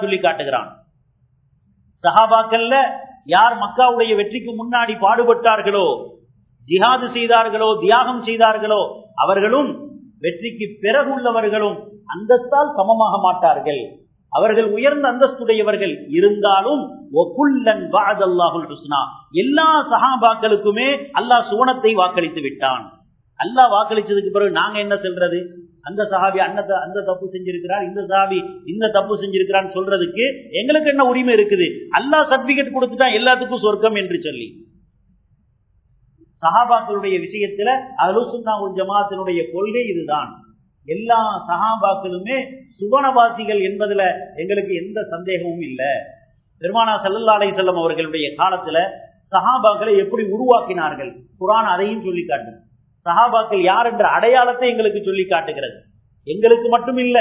சொல்லி காட்டுகிறான். சஹாபாக்கள்ல யார் மக்காவுடைய வெற்றிக்கு முன்னாடி பாடுபட்டார்களோ ஜிஹாது செய்தார்களோ தியாகம் செய்தார்களோ அவர்களும் வெற்றிக்கு பிறகு உள்ளவர்களும் அந்தஸ்தால் சமமாக மாட்டார்கள். அவர்கள் உயர்ந்த அந்தஸ்துடையவர்கள் இருந்தாலும் எல்லா சகாபாக்களுக்குமே அல்லாஹ் சுவனத்தை வாக்களித்து விட்டான். அல்லாஹ் வாக்களிச்சதுக்கு பிறகு நாங்க என்ன செல்றது? அந்த சஹாபி அந்த அந்த தப்பு செஞ்சிருக்கிறார் இந்த சஹாபி இந்த தப்பு செஞ்சிருக்கிறான்னு சொல்றதுக்கு எங்களுக்கு என்ன உரிமை இருக்குது? அல்லாஹ் சர்டிபிகேட் கொடுத்துட்டான் எல்லாத்துக்கும் சொர்க்கம் என்று சொல்லி. சஹாபாக்களுடைய விஷயத்துல அலுசுன்னா உல் ஜமாத்தினுடைய கொள்கை இதுதான். எல்லா சஹாபாக்களுமே சுவனவாசிகள் என்பதுல எங்களுக்கு எந்த சந்தேகமும் இல்லை. பெருமானா சல்லல்லா அலை செல்லம் அவர்களுடைய காலத்துல சஹாபாக்களை எப்படி உருவாக்கினார்கள்? குரான் அதையும் சொல்லி காட்டும் சஹாபாக்கள் யார் என்ற அடையாளத்தை எங்களுக்கு சொல்லி காட்டுகிறது. எங்களுக்கு மட்டும் இல்ல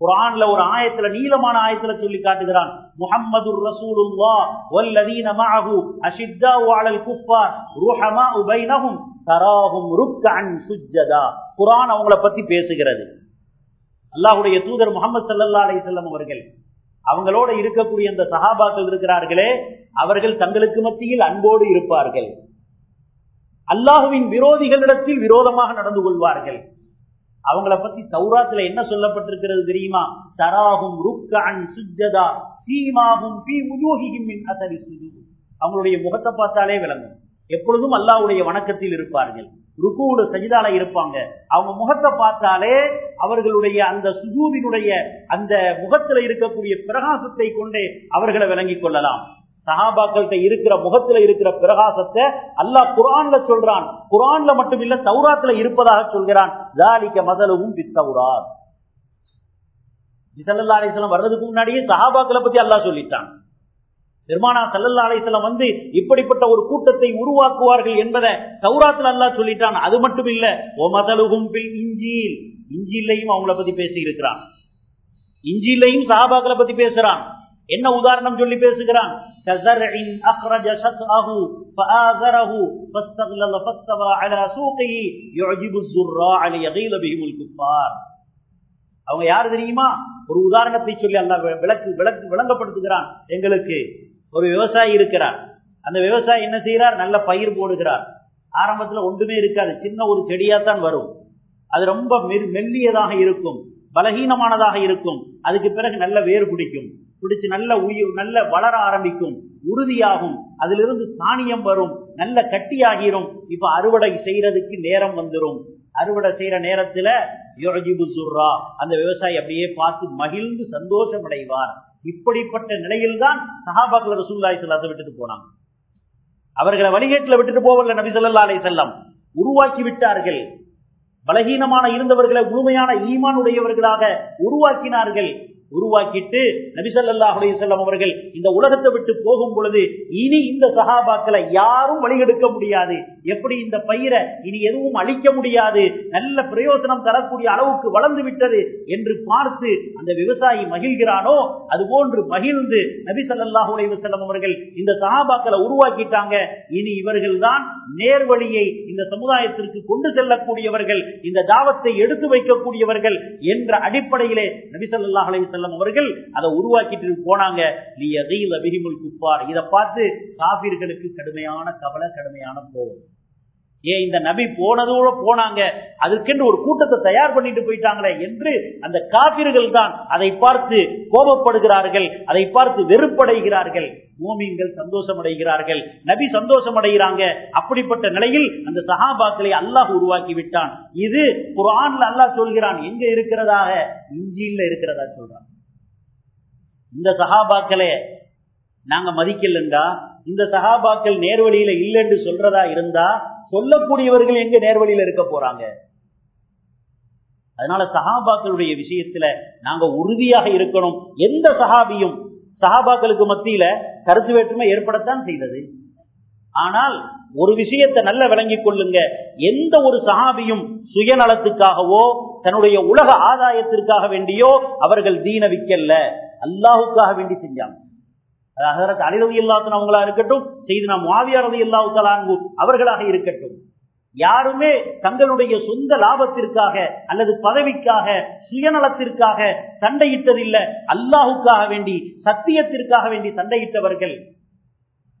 குரான்ல ஒரு ஆயத்துல நீளமான ஆயத்துல சொல்லி காட்டுகிறான். முஹம்மது ரசூலுல்லா வல்லதீன மஅஹு அஷித்தாஉ அலல் குஃபார் ருஹமாஉ பைனஹும் தராஹும் ருக்கஅன் சுஜ்ஜதா. குரான் அவங்கள பத்தி பேசுகிறது. அல்லாஹ்வுடைய தூதர் முகமது சல்லா அலிசல்லம் அவர்கள் அவங்களோட இருக்கக்கூடிய அந்த சஹாபாக்கள் இருக்கிறார்களே அவர்கள் தங்களுக்கு மத்தியில் அன்போடு இருப்பார்கள். அல்லாஹுவின் விரோதிகளிடத்தில் விரோதமாக நடந்து கொள்வார்கள். அவங்கள பத்தி சௌராத்துல என்ன சொல்லப்பட்டிருக்கிறது தெரியுமா? தராகும் ருக்கன் சுஜதா சீமாகும் பி உஜூகியும் மின் அசரி சுஜு அவங்களுடைய முகத்தை பார்த்தாலே விளங்கும். எப்பொழுதும் அல்லாவுடைய வணக்கத்தில் இருப்பார்கள். ருக்குவுல சஜிதால இருப்பாங்க. அவங்க முகத்தை பார்த்தாலே அவர்களுடைய அந்த சுஜூதினுடைய அந்த முகத்துல இருக்கக்கூடிய பிரகாசத்தை கொண்டே அவர்களை விளங்கிக் கொள்ளலாம். சஹாபாக்கள்கிட்ட இருக்கிற முகத்துல இருக்கிற பிரகாசத்தை அல்லாஹ் குரான்ல சொல்றான். குரான்ல மட்டும் இல்ல தௌராத்துல இருப்பதாக சொல்கிறான். ஜாலிக்க மதலவும் பித்தௌராத் சல்லல்லா அலிஸ்லாம் வர்றதுக்கு முன்னாடியே சஹாபாக்களை பத்தி அல்லாஹ் சொல்லிட்டான். பெருமானா சல்லல்லா அலிஸ்லாம் வந்து இப்படிப்பட்ட ஒரு கூட்டத்தை உருவாக்குவார்கள் என்பதை தௌராத்துல அல்லாஹ் சொல்லிட்டான். அது மட்டும் இல்ல ஓ மதலுகும் இஞ்சியில் இஞ்சிலையும் அவங்கள பத்தி பேசி இருக்கிறான் இஞ்சிலையும் சஹாபாக்களை பத்தி பேசுறான். என்ன உதாரணம் சொல்லி பேசுகிறான்? அவங்க யாரு தெரியுமா? ஒரு உதாரணத்தை சொல்லி அல்ல விளக்கு விளக்கு விளங்கப்படுத்துகிறான் எங்களுக்கு. ஒரு விவசாயி இருக்கிறார். அந்த விவசாயி என்ன செய்யறார் நல்ல பயிர் போடுகிறார். ஆரம்பத்தில் ஒன்றுமே இருக்காது. சின்ன ஒரு செடியாத்தான் வரும். அது ரொம்ப மெல்லியதாக இருக்கும். பலகீனமானதாக இருக்கும். அதுக்கு பிறகு நல்ல வேர் பிடிக்கும். பிடிச்சு நல்ல உயிர் நல்ல வளர ஆரம்பிக்கும் உறுதியாகும். அதிலிருந்து தானியம் வரும் நல்ல கட்டியாகிரும். இப்ப அறுவடை செய்யறதுக்கு நேரம் வந்துடும் அறுவடை செய்யற நேரத்துல அந்த விவசாயி அப்படியே பார்த்து மகிழ்ந்து சந்தோஷம் அடைவார் இப்படிப்பட்ட நிலையில்தான் சஹாபாக்கள் ரசூல்லாய் சொல்லாத விட்டுட்டு போனாங்க. அவர்களை வழிகேட்டில் விட்டுட்டு போவல நபி சொல்லா அலை செல்லம் உருவாக்கி விட்டார்கள். பலகீனமான இருந்தவர்களை முழுமையான ஈமான் உடையவர்களாக உருவாக்கினார்கள். உருவாக்கிட்டு நபிசல்லாஹுடைய செல்லம் அவர்கள் இந்த உலகத்தை விட்டு போகும் பொழுது இனி இந்த சகாபாக்களை யாரும் வழிகெடுக்க முடியாது. எப்படி இந்த பயிரை இனி எதுவும் அழிக்க முடியாது? நல்ல பிரயோஜனம் தரக்கூடிய அளவுக்கு வளர்ந்து விட்டது என்று பார்த்து அந்த விவசாயி மகிழ்கிறானோ? அது போன்று மகிழ்ந்து நபிசல்லாஹுடைய செல்லம் அவர்கள் இந்த சகாபாக்களை உருவாக்கிட்டாங்க. இனி இவர்கள் தான் நேர்வழியை இந்த சமுதாயத்திற்கு கொண்டு செல்லக்கூடியவர்கள் இந்த தாவத்தை எடுத்து வைக்கக்கூடியவர்கள் என்ற அடிப்படையிலே நபிசல்லாஹ் அலைவசல்லம் அவர்கள் அதை உருவாக்கிட்டு போனாங்க. குப்பார் இதை பார்த்து காபிர்களுக்கு கடுமையான கவலை கடுமையான போகும் ஏன் இந்த நபி போனதோட போனாங்க. அதுக்கென்று ஒரு கூட்டத்தை தயார் பண்ணிட்டு போயிட்டாங்களே என்று அந்த காபிர்கள் தான் அதை பார்த்து கோபப்படுகிறார்கள் அதை பார்த்து வெறுப்படைகிறார்கள். மோமியங்கள் சந்தோஷம் அடைகிறார்கள் நபி சந்தோஷம் அடைகிறாங்க அப்படிப்பட்ட நிலையில் அந்த சஹாபாக்களை அல்லாஹ் உருவாக்கி விட்டான். இது குரான்ல அல்லாஹ் சொல்கிறான். எங்க இருக்கிறதாக? இஞ்சியில் இருக்கிறதா சொல்றான். இந்த சகாபாக்களை நாங்க மதிக்கலண்டா இந்த சகாபாக்கள் நேர்வழியில இல்லைன்னு சொல்றதா இருந்தா சொல்லக்கூடியவர்கள் எங்க நேர்வழியில இருக்க போறாங்க? அதனால சஹாபாக்களுடைய விஷயத்துல நாங்க உறுதியாக இருக்கணும். எந்த சகாபியும் சகாபாக்களுக்கு மத்தியில கருத்து வேற்றுமை ஏற்படத்தான் செய்தது. ஆனால் ஒரு விஷயத்தை நல்ல விளங்கிக் கொள்ளுங்க. எந்த ஒரு சகாபியும் சுயநலத்துக்காகவோ தன்னுடைய உலக ஆதாயத்திற்காக வேண்டியோ அவர்கள் தீன விக்கல்ல அல்லாஹுக்காக வேண்டி செஞ்சாங்க. ஹசரத் அலிரதி இல்லாத்தன் அவங்களா இருக்கட்டும் செய்தினா மாவியாரதி இல்லாவுத்தலாங்கு அவர்களாக இருக்கட்டும். யாருமே தங்களுடைய சொந்த லாபத்திற்காக அல்லது பதவிக்காக சுயநலத்திற்காக சண்டையிட்டதில்லை. அல்லாஹுக்காக வேண்டி சத்தியத்திற்காக வேண்டி சண்டையிட்டவர்கள்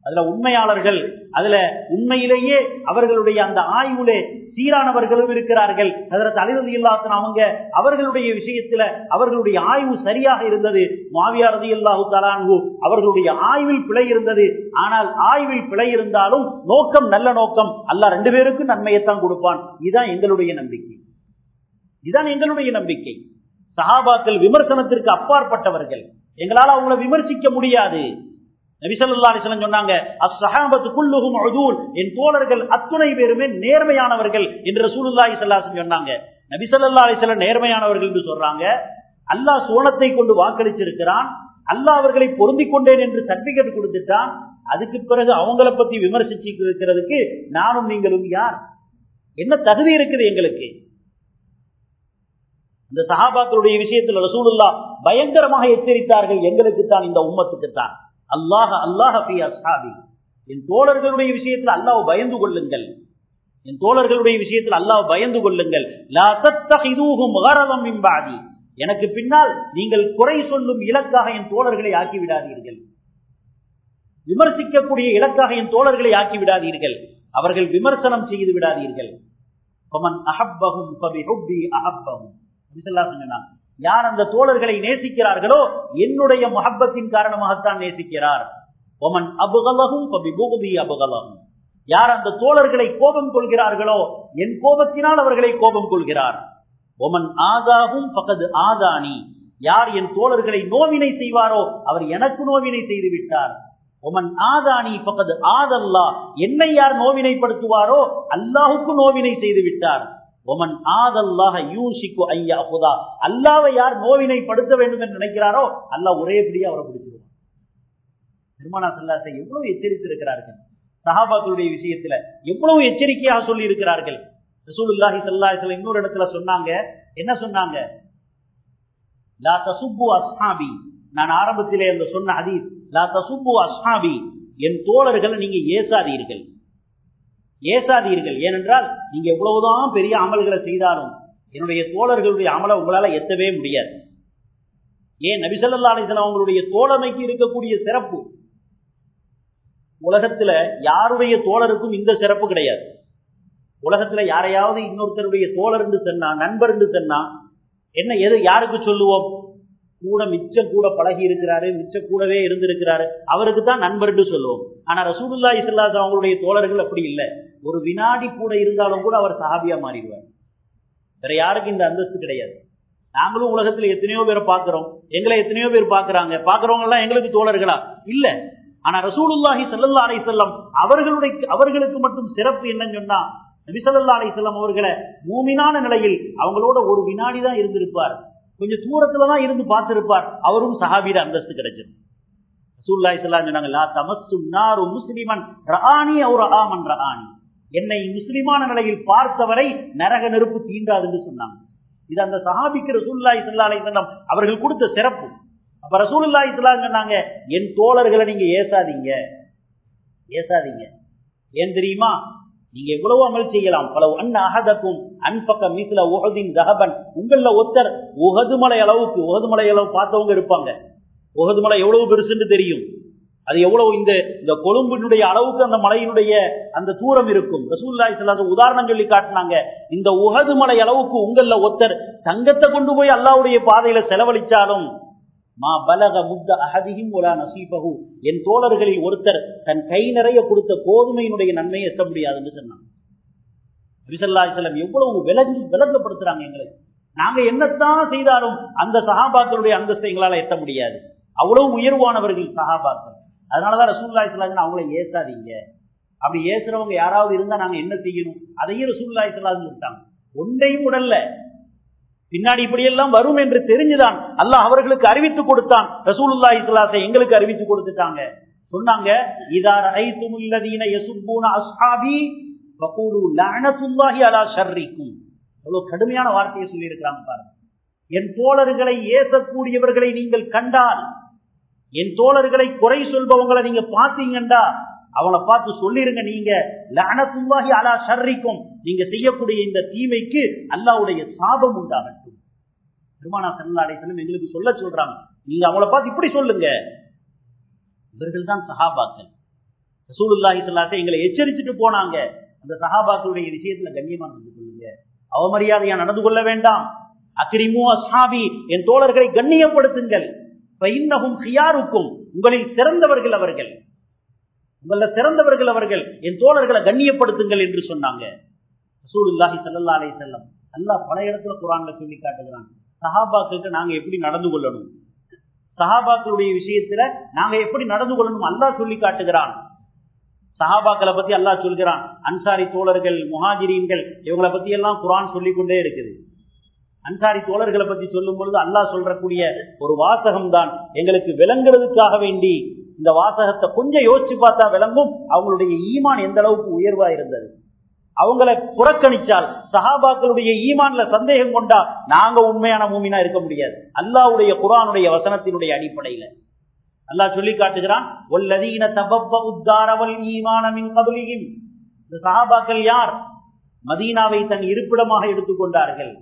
அதுல உண்மையாளர்கள் அதுல உண்மையிலேயே அவர்களுடைய அந்த ஆய்வுலே சீரானவர்களும் இருக்கிறார்கள். அதற்கு அலிரதி இல்லாத்தன் அவங்க அவர்களுடைய விஷயத்துல அவர்களுடைய ஆய்வு சரியாக இருந்தது. மாவியாரதி இல்லாஹு தலான்கு அவர்களுடைய ஆய்வில் பிழை இருந்தது. ஆனால் ஆய்வில் பிழை இருந்தாலும் நோக்கம் நல்ல நோக்கம். அல்ல ரெண்டு பேருக்கும் நன்மையைத்தான் கொடுப்பான். இதுதான் எங்களுடைய நம்பிக்கை. இதுதான் எங்களுடைய நம்பிக்கை. சஹாபாக்கள் விமர்சனத்திற்கு அப்பாற்பட்டவர்கள். எங்களால் அவங்களை விமர்சிக்க முடியாது. நபிசல்லா அலிஸ்லம் சொன்னாங்க அஸ்ஸஹாபத்து குல்லுஹும் உதூல். என் தோழர்கள் அத்துணை பேருமே நேர்மையானவர்கள் என்று ரசூலுல்லாஹி ஸல்லல்லாஹு சொன்னாங்க. நபிசல்லா அலிஸ்லம் நேர்மையானவர்கள் என்று சொல்றாங்க அல்லாஹ் சோனத்தை கொண்டு வாக்களிச்சிருக்கிறான் அல்லாஹ் அவர்களை பொருந்திக் கொண்டேன் என்று சர்டிபிகேட் கொடுத்துட்டான் அதுக்கு பிறகு அவங்கள பத்தி விமர்சிச்சு இருக்கிறதுக்கு நானும் நீங்களும் யார்? என்ன தகுதி இருக்குது எங்களுக்கு? இந்த சஹாபாக்களுடைய விஷயத்தில் ரசூலுல்லா பயங்கரமாக எச்சரித்தார்கள் எங்களுக்கு தான் இந்த உம்மத்துக்கு தான் அல்லாஹ் அல்லாஹ் அஸ்ஹாபி. என் தோழர்களுடைய விஷயத்தில் அல்லாஹ் பயந்து கொள்ளுங்கள். என் தோழர்களுடைய விஷயத்தில் அல்லாஹ் பயந்து கொள்ளுங்கள். எனக்கு பின்னால் நீங்கள் குறை சொல்லும் இலக்காக என் தோழர்களை ஆக்கி விடாதீர்கள். விமர்சிக்கக்கூடிய இலக்காக என் தோழர்களை ஆக்கி விடாதீர்கள். அவர்கள் விமர்சனம் செய்து விடாதீர்கள். அஹப்பகும் யார் அந்த தோழர்களை நேசிக்கிறார்களோ என்னுடைய மஹப்பத்தின் காரணமாகத்தான் நேசிக்கிறார். ஒமன் அபுகலகும் அபுகலகும் யார் அந்த தோழர்களை கோபம் கொள்கிறார்களோ என் கோபத்தினால் அவர்களை கோபம் கொள்கிறார். ஒமன் ஆகாகும் பக்கது ஆதானி யார் என் தோழர்களை நோவினை செய்வாரோ அவர் எனக்கு நோவினை செய்து விட்டார் ஒமன் ஆதானி பக்கது ஆதல்லா. என்னை யார் நோவினைப்படுத்துவாரோ அல்லாஹுக்கு நோவினை செய்து விட்டார் ஒமன் ஆதல்லாக யூசிக்கு ஐயா புதா அல்லாவை யார் நோவினைப்படுத்த வேண்டும் என்று நினைக்கிறாரோ அல்லாஹ் ஒரே அவரை பிடிச்சிருவான். பெருமானா சல்லாசை எவ்வளவு எச்சரித்திருக்கிறார்கள்? சஹாபாக்களுடைய விஷயத்துல எவ்வளவு எச்சரிக்கையாக சொல்லி இருக்கிறார்கள் ரசூலுல்லாஹி சல்லாஹில இன்னொரு இடத்துல சொன்னாங்க. என்ன சொன்னாங்க? லா தசுப்பு அஸ்ஹாபி. நான் ஆரம்பத்திலே அந்த சொன்ன அதீத் லா தசுப்பு அஸ்ஹாபி. என் தோழர்களை நீங்க ஏசாதீர்கள். ஏசாதீர்கள். ஏனென்றால் நீங்க எவ்வளவுதான் பெரிய அமல்களை செய்தாலும் என்னுடைய தோழர்களுடைய அமலை உங்களால எத்தவே முடியாது. ஏன்? நபிசல்லா அலிசல்லாம் அவங்களுடைய தோழமைக்கு இருக்கக்கூடிய சிறப்பு. உலகத்துல யாருடைய தோழருக்கும் இந்த சிறப்பு கிடையாது. உலகத்துல யாரையாவது இன்னொருத்தருடைய தோழர் என்று சொன்னா நண்பர் என்று சொன்னா என்ன எது யாருக்கு சொல்லுவோம்? கூட மிச்சம் கூட பழகி இருக்கிறாரு மிச்ச கூடவே இருந்திருக்கிறாரு. அவருக்கு தான் நண்பர்னு சொல்லுவோம். ஆனா ரசூலுல்லா இஸ்லாஸ் அவங்களுடைய தோழர்கள் அப்படி இல்லை. ஒரு வினாடி கூட இருந்தாலும் கூட அவர் சஹாபியா மாறிடுவார். வேற யாருக்கு இந்த அந்தஸ்து கிடையாது. நாங்களும் உலகத்துல எத்தனையோ பேரை பார்க்கிறோம். எங்களை எத்தனையோ பேர் பார்க்கிறாங்க. பாக்குறவங்க எல்லாம் எங்களுக்கு தோழர்களா? இல்ல. ஆனா ரசூலுல்லாஹி சல்லல்லா அலை செல்லம் அவர்களுடைய அவர்களுக்கு மட்டும் சிறப்பு என்னன்னு சொன்னா நபிசல்லா அலை செல்லம் அவர்களை மூமினான நிலையில் அவங்களோட ஒரு வினாடி தான் இருந்திருப்பார். கொஞ்சம் தூரத்துல தான் இருந்து பார்த்திருப்பார். அவரும் சஹாபியில அந்தஸ்து கிடைச்சது. ரசூல்லாய் சொன்னாங்க முஸ்லிமன் ராணி அவர் ஆமன் ராணி என்னை முஸ்லிமான நிலையில் பார்த்தவரை நரக நெருப்பு தீண்டாதுன்னு சொன்னாங்க. இது அந்த சஹாபிக்கு ரசூல்லாய் சல்லா அலை அவர்கள் கொடுத்த சிறப்பு. அப்ப ரசூலுல்லாஹி ஸல்லல்லாஹு சொன்னாங்க என் தோழர்களை நீங்க ஏசாதீங்க. ஏசாதீங்க. ஏன் தெரியுமா? நீங்க எவ்வளவு அமல் செய்யலாம். பல அன் அகதக்கும் அன்பக்க மீசில உகதின் தகபன் உங்கள ஒத்தர் உகதுமலை அளவுக்கு உகதுமலை அளவு பார்த்தவங்க இருப்பாங்க. உகதுமலை எவ்வளவு பெருசுன்னு தெரியும். அது எவ்வளவு இந்த இந்த கொழும்பினுடைய அளவுக்கு அந்த மலையினுடைய அந்த தூரம் இருக்கும். ரசூல்லாய் சொல்லாத உதாரணம் சொல்லி காட்டினாங்க. இந்த உகது மலை அளவுக்கு உங்கள ஒத்தர் தங்கத்தை கொண்டு போய் அல்லாவுடைய பாதையில செலவழிச்சாலும் மா பலக முத்த அகதியும் ஒலா நசீபகு என் தோழர்களில் ஒருத்தர் தன் கை நிறைய கொடுத்த கோதுமையினுடைய நன்மையை எட்ட முடியாதுன்னு சொன்னாங்க. விசல்லாசலம் எவ்வளவு விலகி விலங்கப்படுத்துறாங்க எங்களுக்கு நாங்க என்னத்தான் செய்தாலும் அந்த சகாபாக்களுடைய அந்தஸ்தை எங்களால் எட்ட முடியாது. அவ்வளவு உயர்வானவர்கள் சகாபாக்கள் அதனாலதான் ரசூல்லா இஸ்லாஜன் அவங்கள ஏசாதீங்க. அப்படி ஏசுறவங்க யாராவது இருந்தா நாங்க என்ன செய்யணும்? அதையும் ரசூல்லா இஸ்லாஜன் விட்டாங்க ஒன்றையும் உடல்ல. பின்னாடி இப்படியெல்லாம் வரும் என்று தெரிஞ்சுதான் அல்லாஹ் அவர்களுக்கு அறிவித்து கொடுத்தான். ரசூலுல்லா இஸ்லாசை எங்களுக்கு அறிவித்து கொடுத்துட்டாங்க. சொன்னாங்க இதார் ஐத்துமுல்லதீன யசுப்பூன அஸ்ஹாபி ஃபகூலு லஅனத்துல்லாஹி அலா ஷர்ரிக்கும். எவ்வளவு கடுமையான வார்த்தையை சொல்லி இருக்கிறாங்க பாருங்க. என் தோழர்களை ஏசக்கூடியவர்களை நீங்கள் கண்டால் என் தோழர்களை குறை சொல்பவங்களை நீங்க பாத்தீங்கண்டா அவங்கள பார்த்து சொல்லிருங்க நீங்க. லனத்துல்லாஹி அலா ஷர்ரிக்கும். நீங்க செய்யக்கூடிய இந்த தீமைக்கு அல்லாவுடைய சாபம் உண்டாகட்டும். பெருமானா சல்லா அலிஸ்லம் எங்களுக்கு சொல்ல சொல்றாங்க. நீங்க அவங்கள பார்த்து இப்படி சொல்லுங்க. இவர்கள் தான் சஹாபாக்கள். ரசூலுல்லாஹி ஸல்லல்லாஹு எங்களை எச்சரிச்சுட்டு போனாங்க. அந்த சஹாபாக்களுடைய விஷயத்துல கண்ணியமா நடந்து கொள்ளுங்க. அவமரியாதையா நடந்து கொள்ள வேண்டாம். அக்ரிமு அசாபி என் தோழர்களை கண்ணியப்படுத்துங்கள். ஹியாருக்கும் உங்களில் சிறந்தவர்கள் அவர்கள். உங்கள சிறந்தவர்கள் அவர்கள். என் தோழர்களை கண்ணியப்படுத்துங்கள் என்று சொன்னாங்க. ரசூலுல்லாஹி சல்லா அலைஹி செல்லம் அல்லா பல இடத்துல குரான்ல சொல்லி காட்டுகிறான். சஹாபாக்களுக்கு நாங்க எப்படி நடந்து கொள்ளணும்? சஹாபாக்களுடைய விஷயத்துல நாங்க எப்படி நடந்து கொள்ளணும் அல்லா சொல்லி காட்டுகிறான். சஹாபாக்களை பத்தி அல்லாஹ் சொல்கிறான். அன்சாரி தோழர்கள் முஹாஜிரீன்கள் இவங்களை பத்தி எல்லாம் குரான் சொல்லிக்கொண்டே இருக்குது. அன்சாரி தோழர்களை பத்தி சொல்லும் பொழுது அல்லாஹ் சொல்றக்கூடிய ஒரு வாசகம் தான் எங்களுக்கு விளங்குறதுக்காக வேண்டி இந்த வாசகத்தை கொஞ்சம் யோசிச்சு பார்த்தா விளங்கும். அவங்களுடைய ஈமான் எந்த அளவுக்கு உயர்வா இருந்தது? அவங்களை புறக்கணிச்சால் சஹாபாக்களுடைய ஈமான்ல சந்தேகம் கொண்டா நாங்க உண்மையான மூமினா இருக்க முடியாது. அல்லாவுடைய குரானுடைய வசனத்தினுடைய அடிப்படையில. அல்லாஹ் சொல்லி காட்டுகிறான் ஒல்லதீன தபப்ப உத்தாரவல் ஈமானமின் கபலியும் இந்த சஹாபாக்கள் யார்? மதீனாவை தன் இருப்பிடமாக எடுத்துக்கொண்டார்கள்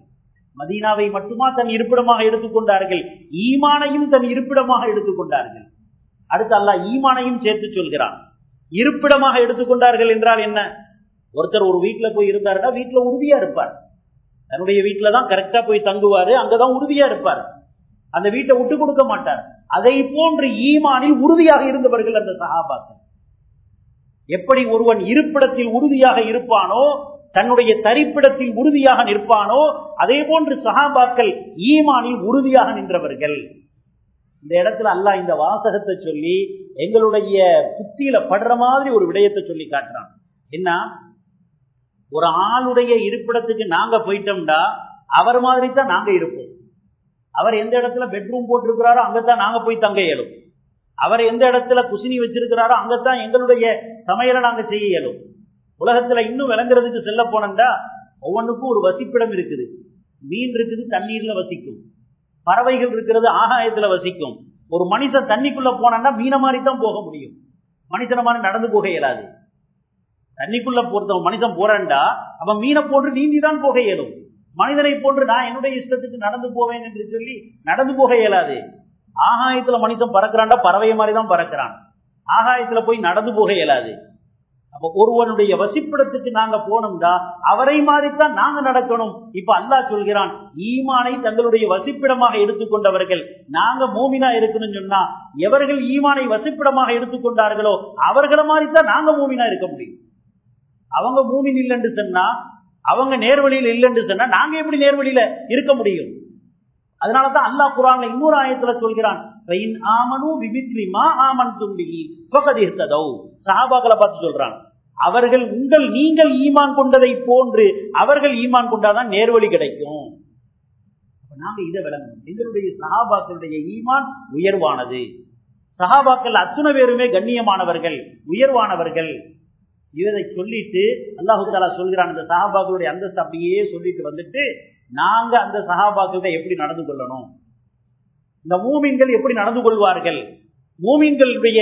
மதீனாவை மட்டுமா தன் இருப்பிடமாக எடுத்துக்கொண்டார்கள் ஈமானையும் தன் இருப்பிடமாக எடுத்துக்கொண்டார்கள் அடுத்து அல்லாஹ் ஈமானையும் சேர்த்து சொல்கிறான். இருப்பிடமாக எடுத்துக்கொண்டார்கள் என்றால் என்ன? ஒருத்தர் ஒரு வீட்டுல போய் இருந்தாருன்னா வீட்டுல உறுதியா இருப்பார். தன்னுடைய வீட்டுல தான் கரெக்டா போய் தங்குவாரு அங்கதான் உறுதியா இருப்பார். அந்த வீட்டை விட்டு கொடுக்க மாட்டார். அதை போன்று ஈமானில் உறுதியாக இருந்தவர்கள் அந்த சகாபாக்கள் எப்படி ஒருவன் இருப்பிடத்தில் உறுதியாக இருப்பானோ தன்னுடைய தரிப்பிடத்தில் உறுதியாக நிற்பானோ அதே போன்று சகாபாக்கள் ஈமானில் உறுதியாக நின்றவர்கள். இந்த இடத்துல அல்லாஹ் இந்த வாசகத்தை சொல்லி எங்களுடைய புத்தியில படுற மாதிரி ஒரு விடயத்தை சொல்லி காட்டுறான். என்ன? ஒரு ஆளுடைய இருப்பிடத்துக்கு நாங்க போயிட்டோம்டா அவர் மாதிரி தான் நாங்க இருப்போம். அவர் எந்த இடத்துல பெட்ரூம் போட்டிருக்கிறாரோ அங்கத்தான் நாங்க போய் தங்க இயலும். அவர் எந்த இடத்துல குசினி வச்சிருக்கிறாரோ அங்கத்தான் எங்களுடைய சமையலை நாங்க செய்ய இயலும். உலகத்துல இன்னும் விளங்குறதுக்கு செல்ல போனண்டா ஒவ்வொன்றுக்கும் ஒரு வசிப்பிடம் இருக்குது. மீன் இருக்குது தண்ணீர்ல வசிக்கும். பறவைகள் இருக்கிறது ஆகாயத்துல வசிக்கும். ஒரு மனுஷன் தண்ணிக்குள்ள போனான்னா மீனை மாதிரி தான் போக முடியும். மனுஷன மாதிரி நடந்து போக இயலாது. தண்ணிக்குள்ள பொறுத்தவன் மனுஷன் போறண்டா அவன் மீனை போன்று நீந்தி தான் போக இயலும். மனிதனை போன்று நான் என்னுடைய இஷ்டத்துக்கு நடந்து போவேன் என்று சொல்லி நடந்து போக இயலாது. ஆகாயத்துல மனுஷன் பறக்கிறான்டா பறவை மாதிரி தான் பறக்கிறான். ஆகாயத்துல போய் நடந்து போக இயலாது. அப்ப ஒருவனுடைய வசிப்பிடத்துக்கு நாங்க போனோம்டா அவரை மாதிரித்தான் நாங்க நடக்கணும். இப்ப அல்லா சொல்கிறான் ஈமானை தங்களுடைய வசிப்பிடமாக எடுத்துக்கொண்டவர்கள் நாங்க மூமினா இருக்கணும்னு சொன்னா எவர்கள் ஈமானை வசிப்பிடமாக எடுத்துக்கொண்டார்களோ அவர்களை மாதிரித்தான் நாங்க மூமினா இருக்க முடியும். அவங்க மூமின் இல்லைன்னு சொன்னா அவங்க நேர்வழியில் இல்லைன்னு சொன்னா நாங்க எப்படி நேர்வழியில இருக்க முடியும்? அதனாலதான் அல்லாஹ் குரான்ல இன்னொரு ஆயத்துல சொல்கிறான் சஹாபாக்களை பார்த்து சொல்றான் அவர்கள் உங்கள் நீங்கள் ஈமான் கொண்டதை போன்று அவர்கள் ஈமான் கொண்டாதான் நேர்வழி கிடைக்கும். நாங்க இதை விளங்கணும். எங்களுடைய சஹாபாக்களுடைய ஈமான் உயர்வானது. சஹாபாக்கள் அத்துணை பேருமே கண்ணியமானவர்கள் உயர்வானவர்கள். இதை சொல்லிட்டு அல்லாஹு சொல்கிறான் இந்த சஹாபாக்களுடைய அந்தஸ்து அப்படியே சொல்லிட்டு வந்துட்டு நாங்க அந்த சஹாபாக்கள் எப்படி நடந்து கொள்ளணும்? இந்த மூமின்கள் எப்படி நடந்து கொள்வார்கள்? மூமின்களுடைய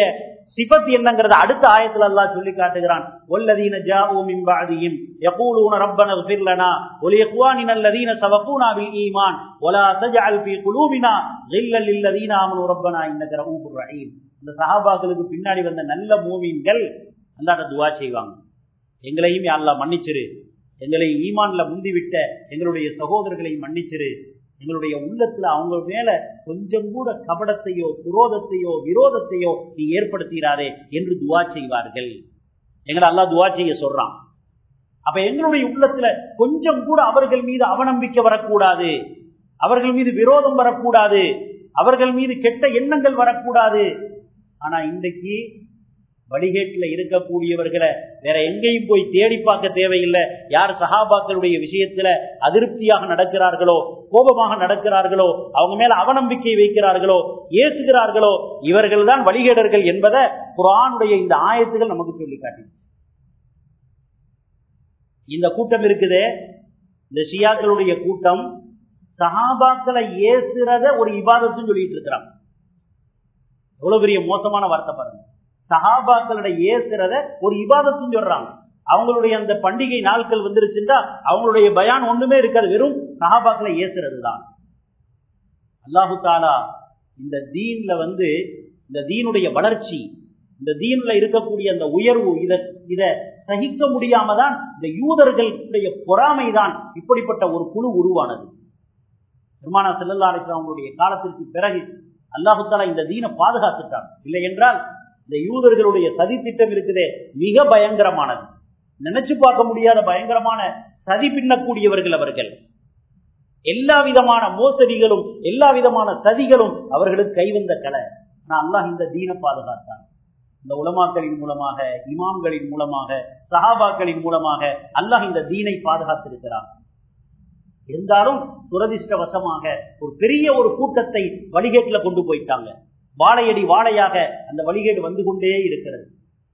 சிபத் என்னங்கிறத அடுத்த ஆயத்தில் அல்லாஹ் சொல்லி காட்டுகிறான். ஒல்லதீன ஜாஉ மின் பஅதிஹிம் யகூலூன ரப்பனா இக்ஃபிர் லனா. வ லிஇக்வானினா அல்லதீன சபகூனா பில் ஈமான். வலா தஜஅல் ஃபீ குலூபினா. கில்லல் லில்லதீன ஆமனு ரப்பனா இன்னக ரഊஃபுர் ரஹீம். இந்த சஹாபாக்களுக்கு பின்னாடி வந்த நல்ல மூமின்கள் அல்லாஹ்ட்ட துவா செய்வாங்க. எங்களையும் அல்லா மன்னிச்சிரு. எங்களை ஈமான்ல முந்திவிட்ட எங்களுடைய சகோதரர்களை மன்னிச்சிரு. எங்களுடைய உள்ளத்துல அவங்க மேல கொஞ்சம் கூட கபடத்தையோ குரோதத்தையோ விரோதத்தையோ நீ ஏற்படுத்திடாதே என்று துவா செய்வார்கள். எங்களை அல்லா துவா செய்ய சொல்றான். அப்ப எங்களுடைய உள்ளத்துல கொஞ்சம் கூட அவர்கள் மீது அவநம்பிக்கை வரக்கூடாது. அவர்கள் மீது விரோதம் வரக்கூடாது. அவர்கள் மீது கெட்ட எண்ணங்கள் வரக்கூடாது. ஆனா இன்றைக்கு வழிகேட்டில் இருக்கக்கூடியவர்களை வேற எங்கேயும் போய் தேடி பார்க்க தேவையில்லை. யார் சகாபாக்களுடைய விஷயத்துல அதிருப்தியாக நடக்கிறார்களோ கோபமாக நடக்கிறார்களோ அவங்க மேல அவநம்பிக்கை வைக்கிறார்களோ ஏசுகிறார்களோ இவர்கள் தான் வழிகேடர்கள் என்பதை குரானுடைய இந்த ஆயத்துகள் நமக்கு சொல்லி காட்டிடுச்சு இந்த கூட்டம் இருக்குதே. இந்த ஷியாக்களுடைய கூட்டம் சஹாபாக்களை ஏசுறத ஒரு இபாதத்துன்னு சொல்லிட்டு இருக்கிறான். எவ்வளவு பெரிய மோசமான வார்த்தை பாருங்க. சஹாபாக்களோட ஏசுறத ஒரு இபாதத்துன்னு சொல்றாங்க. அவங்களுடைய அந்த பண்டிகை நாட்கள் வந்துருச்சுன்னா அவங்களுடைய பயான் ஒண்ணுமே இருக்காது. வெறும் சஹாபாக்களை ஏசுறது தான் அல்லாஹு தாலா இந்த தீன்ல வந்து இந்த தீனுடைய வளர்ச்சி இந்த தீன்ல இருக்கக்கூடிய அந்த உயர்வு இதை இதை சகிக்க முடியாம தான் இந்த யூதர்களுடைய பொறாமை தான் இப்படிப்பட்ட ஒரு குழு உருவானது. பெருமானா செல்லல்லா அலிஸ்லாமுடைய காலத்திற்கு பிறகு அல்லாஹு தாலா இந்த தீனை பாதுகாத்துட்டான். இல்லை என்றால் இந்த யூதர்களுடைய சதி திட்டம் இருக்குதே மிக பயங்கரமானது. நினைச்சு பார்க்க முடியாத பயங்கரமான சதி பின்னக்கூடியவர்கள் அவர்கள். எல்லா விதமான மோசடிகளும் எல்லா விதமான சதிகளும் அவர்களுக்கு கைவந்த கலை. ஆனா அல்லாஹ் இந்த தீன பாதுகாத்தான். இந்த உலமாக்களின் மூலமாக இமாம்களின் மூலமாக சஹாபாக்களின் மூலமாக அல்லாஹ் இந்த தீனை பாதுகாத்திருக்கிறான். இருந்தாலும் துரதிருஷ்டவசமாக ஒரு பெரிய ஒரு கூட்டத்தை வழிகேட்டுல கொண்டு போயிட்டாங்க. வாழையடி வாழையாக அந்த வழிகேடு வந்து கொண்டே இருக்கிறது.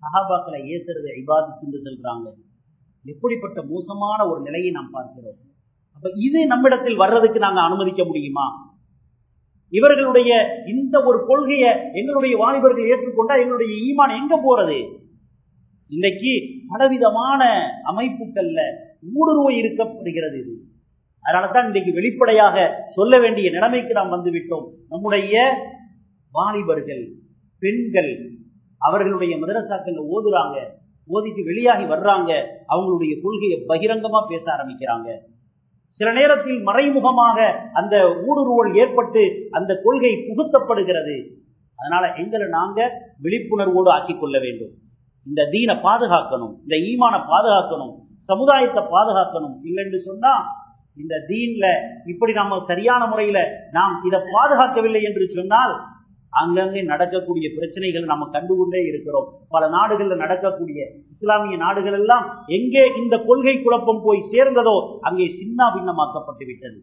சஹாபாக்களை ஏசுறது ஐபாதத்து என்று சொல்றாங்க. எப்படிப்பட்ட மோசமான ஒரு நிலையை நாம் பார்க்கிறோம். அப்ப இது நம்மிடத்தில் வர்றதுக்கு நாங்க அனுமதிக்க முடியுமா? இவர்களுடைய இந்த ஒரு கொள்கையை எங்களுடைய வாலிபர்கள் ஏற்றுக்கொண்டா எங்களுடைய ஈமான் எங்க போறது? இன்னைக்கு பலவிதமான அமைப்புகள்ல ஊடுருவ இருக்கப்படுகிறது இது. அதனாலதான் இன்றைக்கு வெளிப்படையாக சொல்ல வேண்டிய நிலைமைக்கு நாம் வந்துவிட்டோம். நம்முடைய வாலிபர்கள் பெண்கள் அவர்களுடைய மதரசாக்கள் ஓதுறாங்க ஓதிட்டு வெளியாகி வர்றாங்க அவங்களுடைய கொள்கையை பகிரங்கமா பேச ஆரம்பிக்கிறாங்க. சில நேரத்தில் மறைமுகமாக அந்த ஊடுருவல் ஏற்பட்டு அந்த கொள்கை புகுத்தப்படுகிறது. அதனால எங்களை நாங்க விழிப்புணர்வோடு ஆக்கிக் கொள்ள வேண்டும். இந்த தீனை பாதுகாக்கணும் இந்த ஈமான பாதுகாக்கணும் சமுதாயத்தை பாதுகாக்கணும் இல்லைன்னு சொன்னா இந்த தீன்ல இப்படி நம்ம சரியான முறையில நாம் இதை பாதுகாக்கவில்லை என்று சொன்னால் அங்கங்கே நடக்கக்கூடிய பிரச்சனைகள் நம்ம கண்டுகொண்டே இருக்கிறோம். பல நாடுகள்ல நடக்கக்கூடிய இஸ்லாமிய நாடுகள் எல்லாம் எங்கே இந்த கொள்கை குழப்பம் போய் சேர்ந்ததோ அங்கே சின்ன பின்னமாக்கப்பட்டு விட்டது.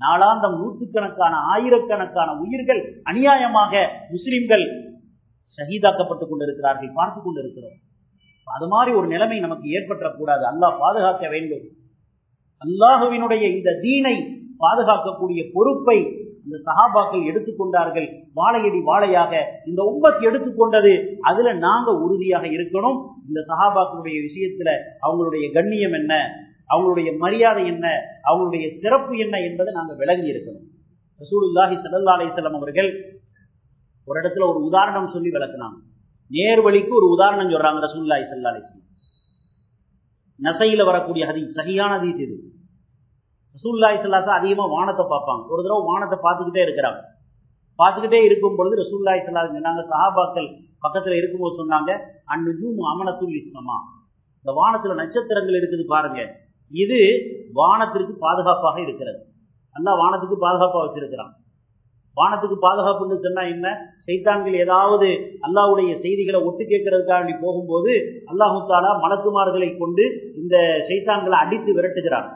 நாளாந்தம் நூற்றுக்கணக்கான ஆயிரக்கணக்கான உயிர்கள் அநியாயமாக முஸ்லிம்கள் ஷஹீதாக்கப்பட்டுக் கொண்டிருக்கிறார்கள் பார்த்து கொண்டிருக்கிறோம். அது மாதிரி ஒரு நிலைமை நமக்கு ஏற்பட்டக்கூடாது அல்லாஹ் பாதுகாக்க வேண்டும். அல்லாஹுவினுடைய இந்த தீனை பாதுகாக்கக்கூடிய பொறுப்பை இந்த சஹாபாக்கள் எடுத்துக்கொண்டார்கள். வாழையடி வாழையாக இந்த உம்பத் எடுத்துக்கொண்டது. அதுல நாங்க உறுதியாக இருக்கணும். இந்த சஹாபாக்களுடைய விஷயத்துல அவங்களுடைய கண்ணியம் என்ன? அவங்களுடைய மரியாதை என்ன? அவங்களுடைய சிறப்பு என்ன என்பதை நாங்க விளங்கி இருக்கணும். ரசூலுல்லாஹி சல்லா அலிசல்லாம் அவர்கள் ஒரு இடத்துல ஒரு உதாரணம் சொல்லி விளக்குனாங்க. நேர்வழிக்கு ஒரு உதாரணம் சொல்றாங்க ரசூல்லாஹி சல்லா அலிஸ்லாம் நசையில வரக்கூடிய ஹதீஸ் சரியான ஹதீஸ் இது ரசூல்லாய் சல்லாசா அதிகமாக வானத்தை பார்ப்பாங்க. ஒரு தடவை வானத்தை பார்த்துக்கிட்டே இருக்கிறாங்க. பார்த்துக்கிட்டே இருக்கும் பொழுது ரசூல்லாய் சல்லா சொன்னாங்க சஹாபாக்கள் பக்கத்தில் இருக்கும்போது சொன்னாங்க அந்நுஜூம் அமனத்துல் இஸ்லமா இந்த வானத்தில் நட்சத்திரங்கள் இருக்குது பாருங்க. இது வானத்திற்கு பாதுகாப்பாக இருக்கிறது. நல்லா வானத்துக்கு பாதுகாப்பாக வச்சிருக்கிறான். வானத்துக்கு பாதுகாப்புன்னு சொன்னா என்ன? சைத்தான்கள் ஏதாவது அல்லாவுடைய செய்திகளை ஒட்டு கேட்கறதுக்காக போகும்போது அல்லாஹு தாலா மலக்குமார்களை கொண்டு இந்த சைத்தான்களை அடித்து விரட்டுகிறான்.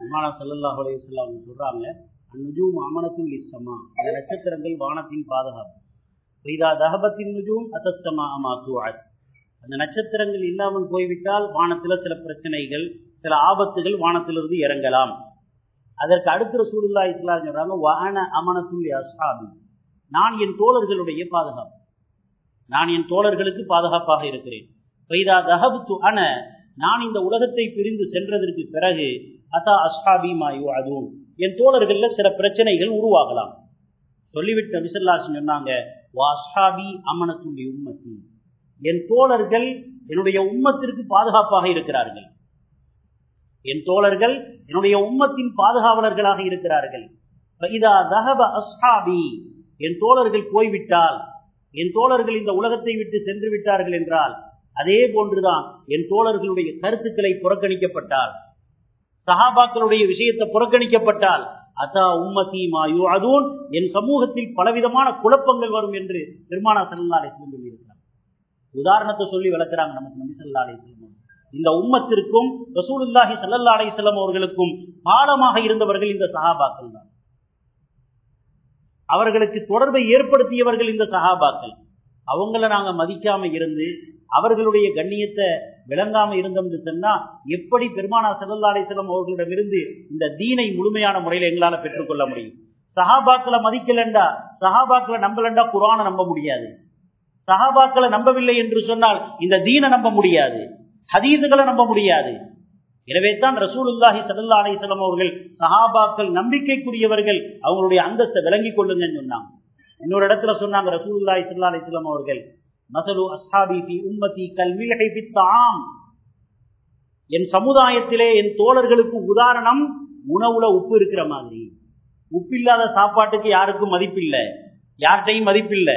விமானம் சல்லாஹ் அவங்க சொல்கிறாங்க அந்நுஜூம் அமனத்துல் இஸ்ஸமா அந்த நட்சத்திரங்கள் வானத்தின் பாதுகாப்பு. இதா தகபத்தின் நுஜூம் அத்தஸ்தமா அமா அந்த நட்சத்திரங்கள் இல்லாமல் போய்விட்டால் வானத்தில் சில பிரச்சனைகள் சில ஆபத்துகள் வானத்திலிருந்து இறங்கலாம். அதற்கு அடுத்த சூழ்நிலா இஸ்லாம் சொல்றாங்க வான அமனத்துல் அசாபி நான் என் தோழர்களுடைய பாதுகாப்பு. நான் என் தோழர்களுக்கு பாதுகாப்பாக இருக்கிறேன். பைதா தஹபுத்து அன. நான் இந்த உலகத்தை பிரிந்து சென்றதற்கு பிறகு அத்தா அஸ்ஹாபி மாயு அதுவும் என் தோழர்கள்ல சில பிரச்சனைகள் உருவாகலாம். சொல்லிவிட்டு நபிசல்லாசன் சொன்னாங்க வா அஸ்ஹாபி உம்மத்தி என் தோழர்கள் என்னுடைய உம்மத்திற்கு பாதுகாப்பாக இருக்கிறார்கள். என் தோழர்கள் என்னுடைய உம்மத்தின் பாதுகாவலர்களாக இருக்கிறார்கள். இதா என் தோழர்கள் போய்விட்டால் என் தோழர்கள் இந்த உலகத்தை விட்டு சென்று விட்டார்கள் என்றால் அதே போன்றுதான் என் தோழர்களுடைய கருத்துக்களை புறக்கணிக்கப்பட்டால் சஹாபாக்களுடைய விஷயத்தை புறக்கணிக்கப்பட்டால் அதா உம்மதி மாயு அதுவும் என் சமூகத்தில் பலவிதமான குழப்பங்கள் வரும் என்று பெருமானா சல்லா அலிஸ்லம் சொல்லியிருக்கிறார். உதாரணத்தை சொல்லி விளக்குறாங்க நமக்கு நபி சல்லா அலிஸ்லம் இந்த உம்மத்திற்கும் ரசூலுல்லாஹி சல்லல்லா அலிஸ்லாம் அவர்களுக்கும் பாலமாக இருந்தவர்கள் இந்த சஹாபாக்கள் தான். அவர்களுக்கு தொடர்பை ஏற்படுத்தியவர்கள் இந்த சஹாபாக்கள். அவங்கள நாங்க மதிக்காம இருந்து அவர்களுடைய கண்ணியத்தை விளங்காம இருந்தோம்னு சொன்னா எப்படி பெருமானா சல்லா அலிஸ்லாம் அவர்களிடமிருந்து இந்த தீனை முழுமையான முறையில் எங்களால பெற்றுக்கொள்ள முடியும்? சஹாபாக்களை மதிக்கலண்டா? சஹாபாக்களை நம்பலண்டா? குரானை நம்ப முடியாது. சஹாபாக்களை நம்பவில்லை என்று சொன்னால் இந்த தீனை நம்ப முடியாது. ஹதீதுகளை நம்ப முடியாது. எனவே தான் ரசூலுல்லாஹி சல்லா அலிஸ்லாம் அவர்கள் சஹாபாக்கள் நம்பிக்கைக்குரியவர்கள் அவங்களுடைய அந்தத்தை விளங்கிக் கொள்ளுங்கன்னு சொன்னாங்க. இன்னொரு இடத்துல சொன்னாங்க ரசூலுல்லாஹி சல்லா அலிஸ்லாம் அவர்கள் மசலு அஸ்ஹாபி ஃபி உம்மதி கல்மிலகை பித்தாம் என் சமுதாயத்திலே என் தோழர்களுக்கு உதாரணம் உணவுல உப்பு இருக்கிற மாதிரி. உப்பில்லாத சாப்பாட்டுக்கு யாருக்கும் மதிப்பில்லை. யார்கிட்டையும் மதிப்பில்லை.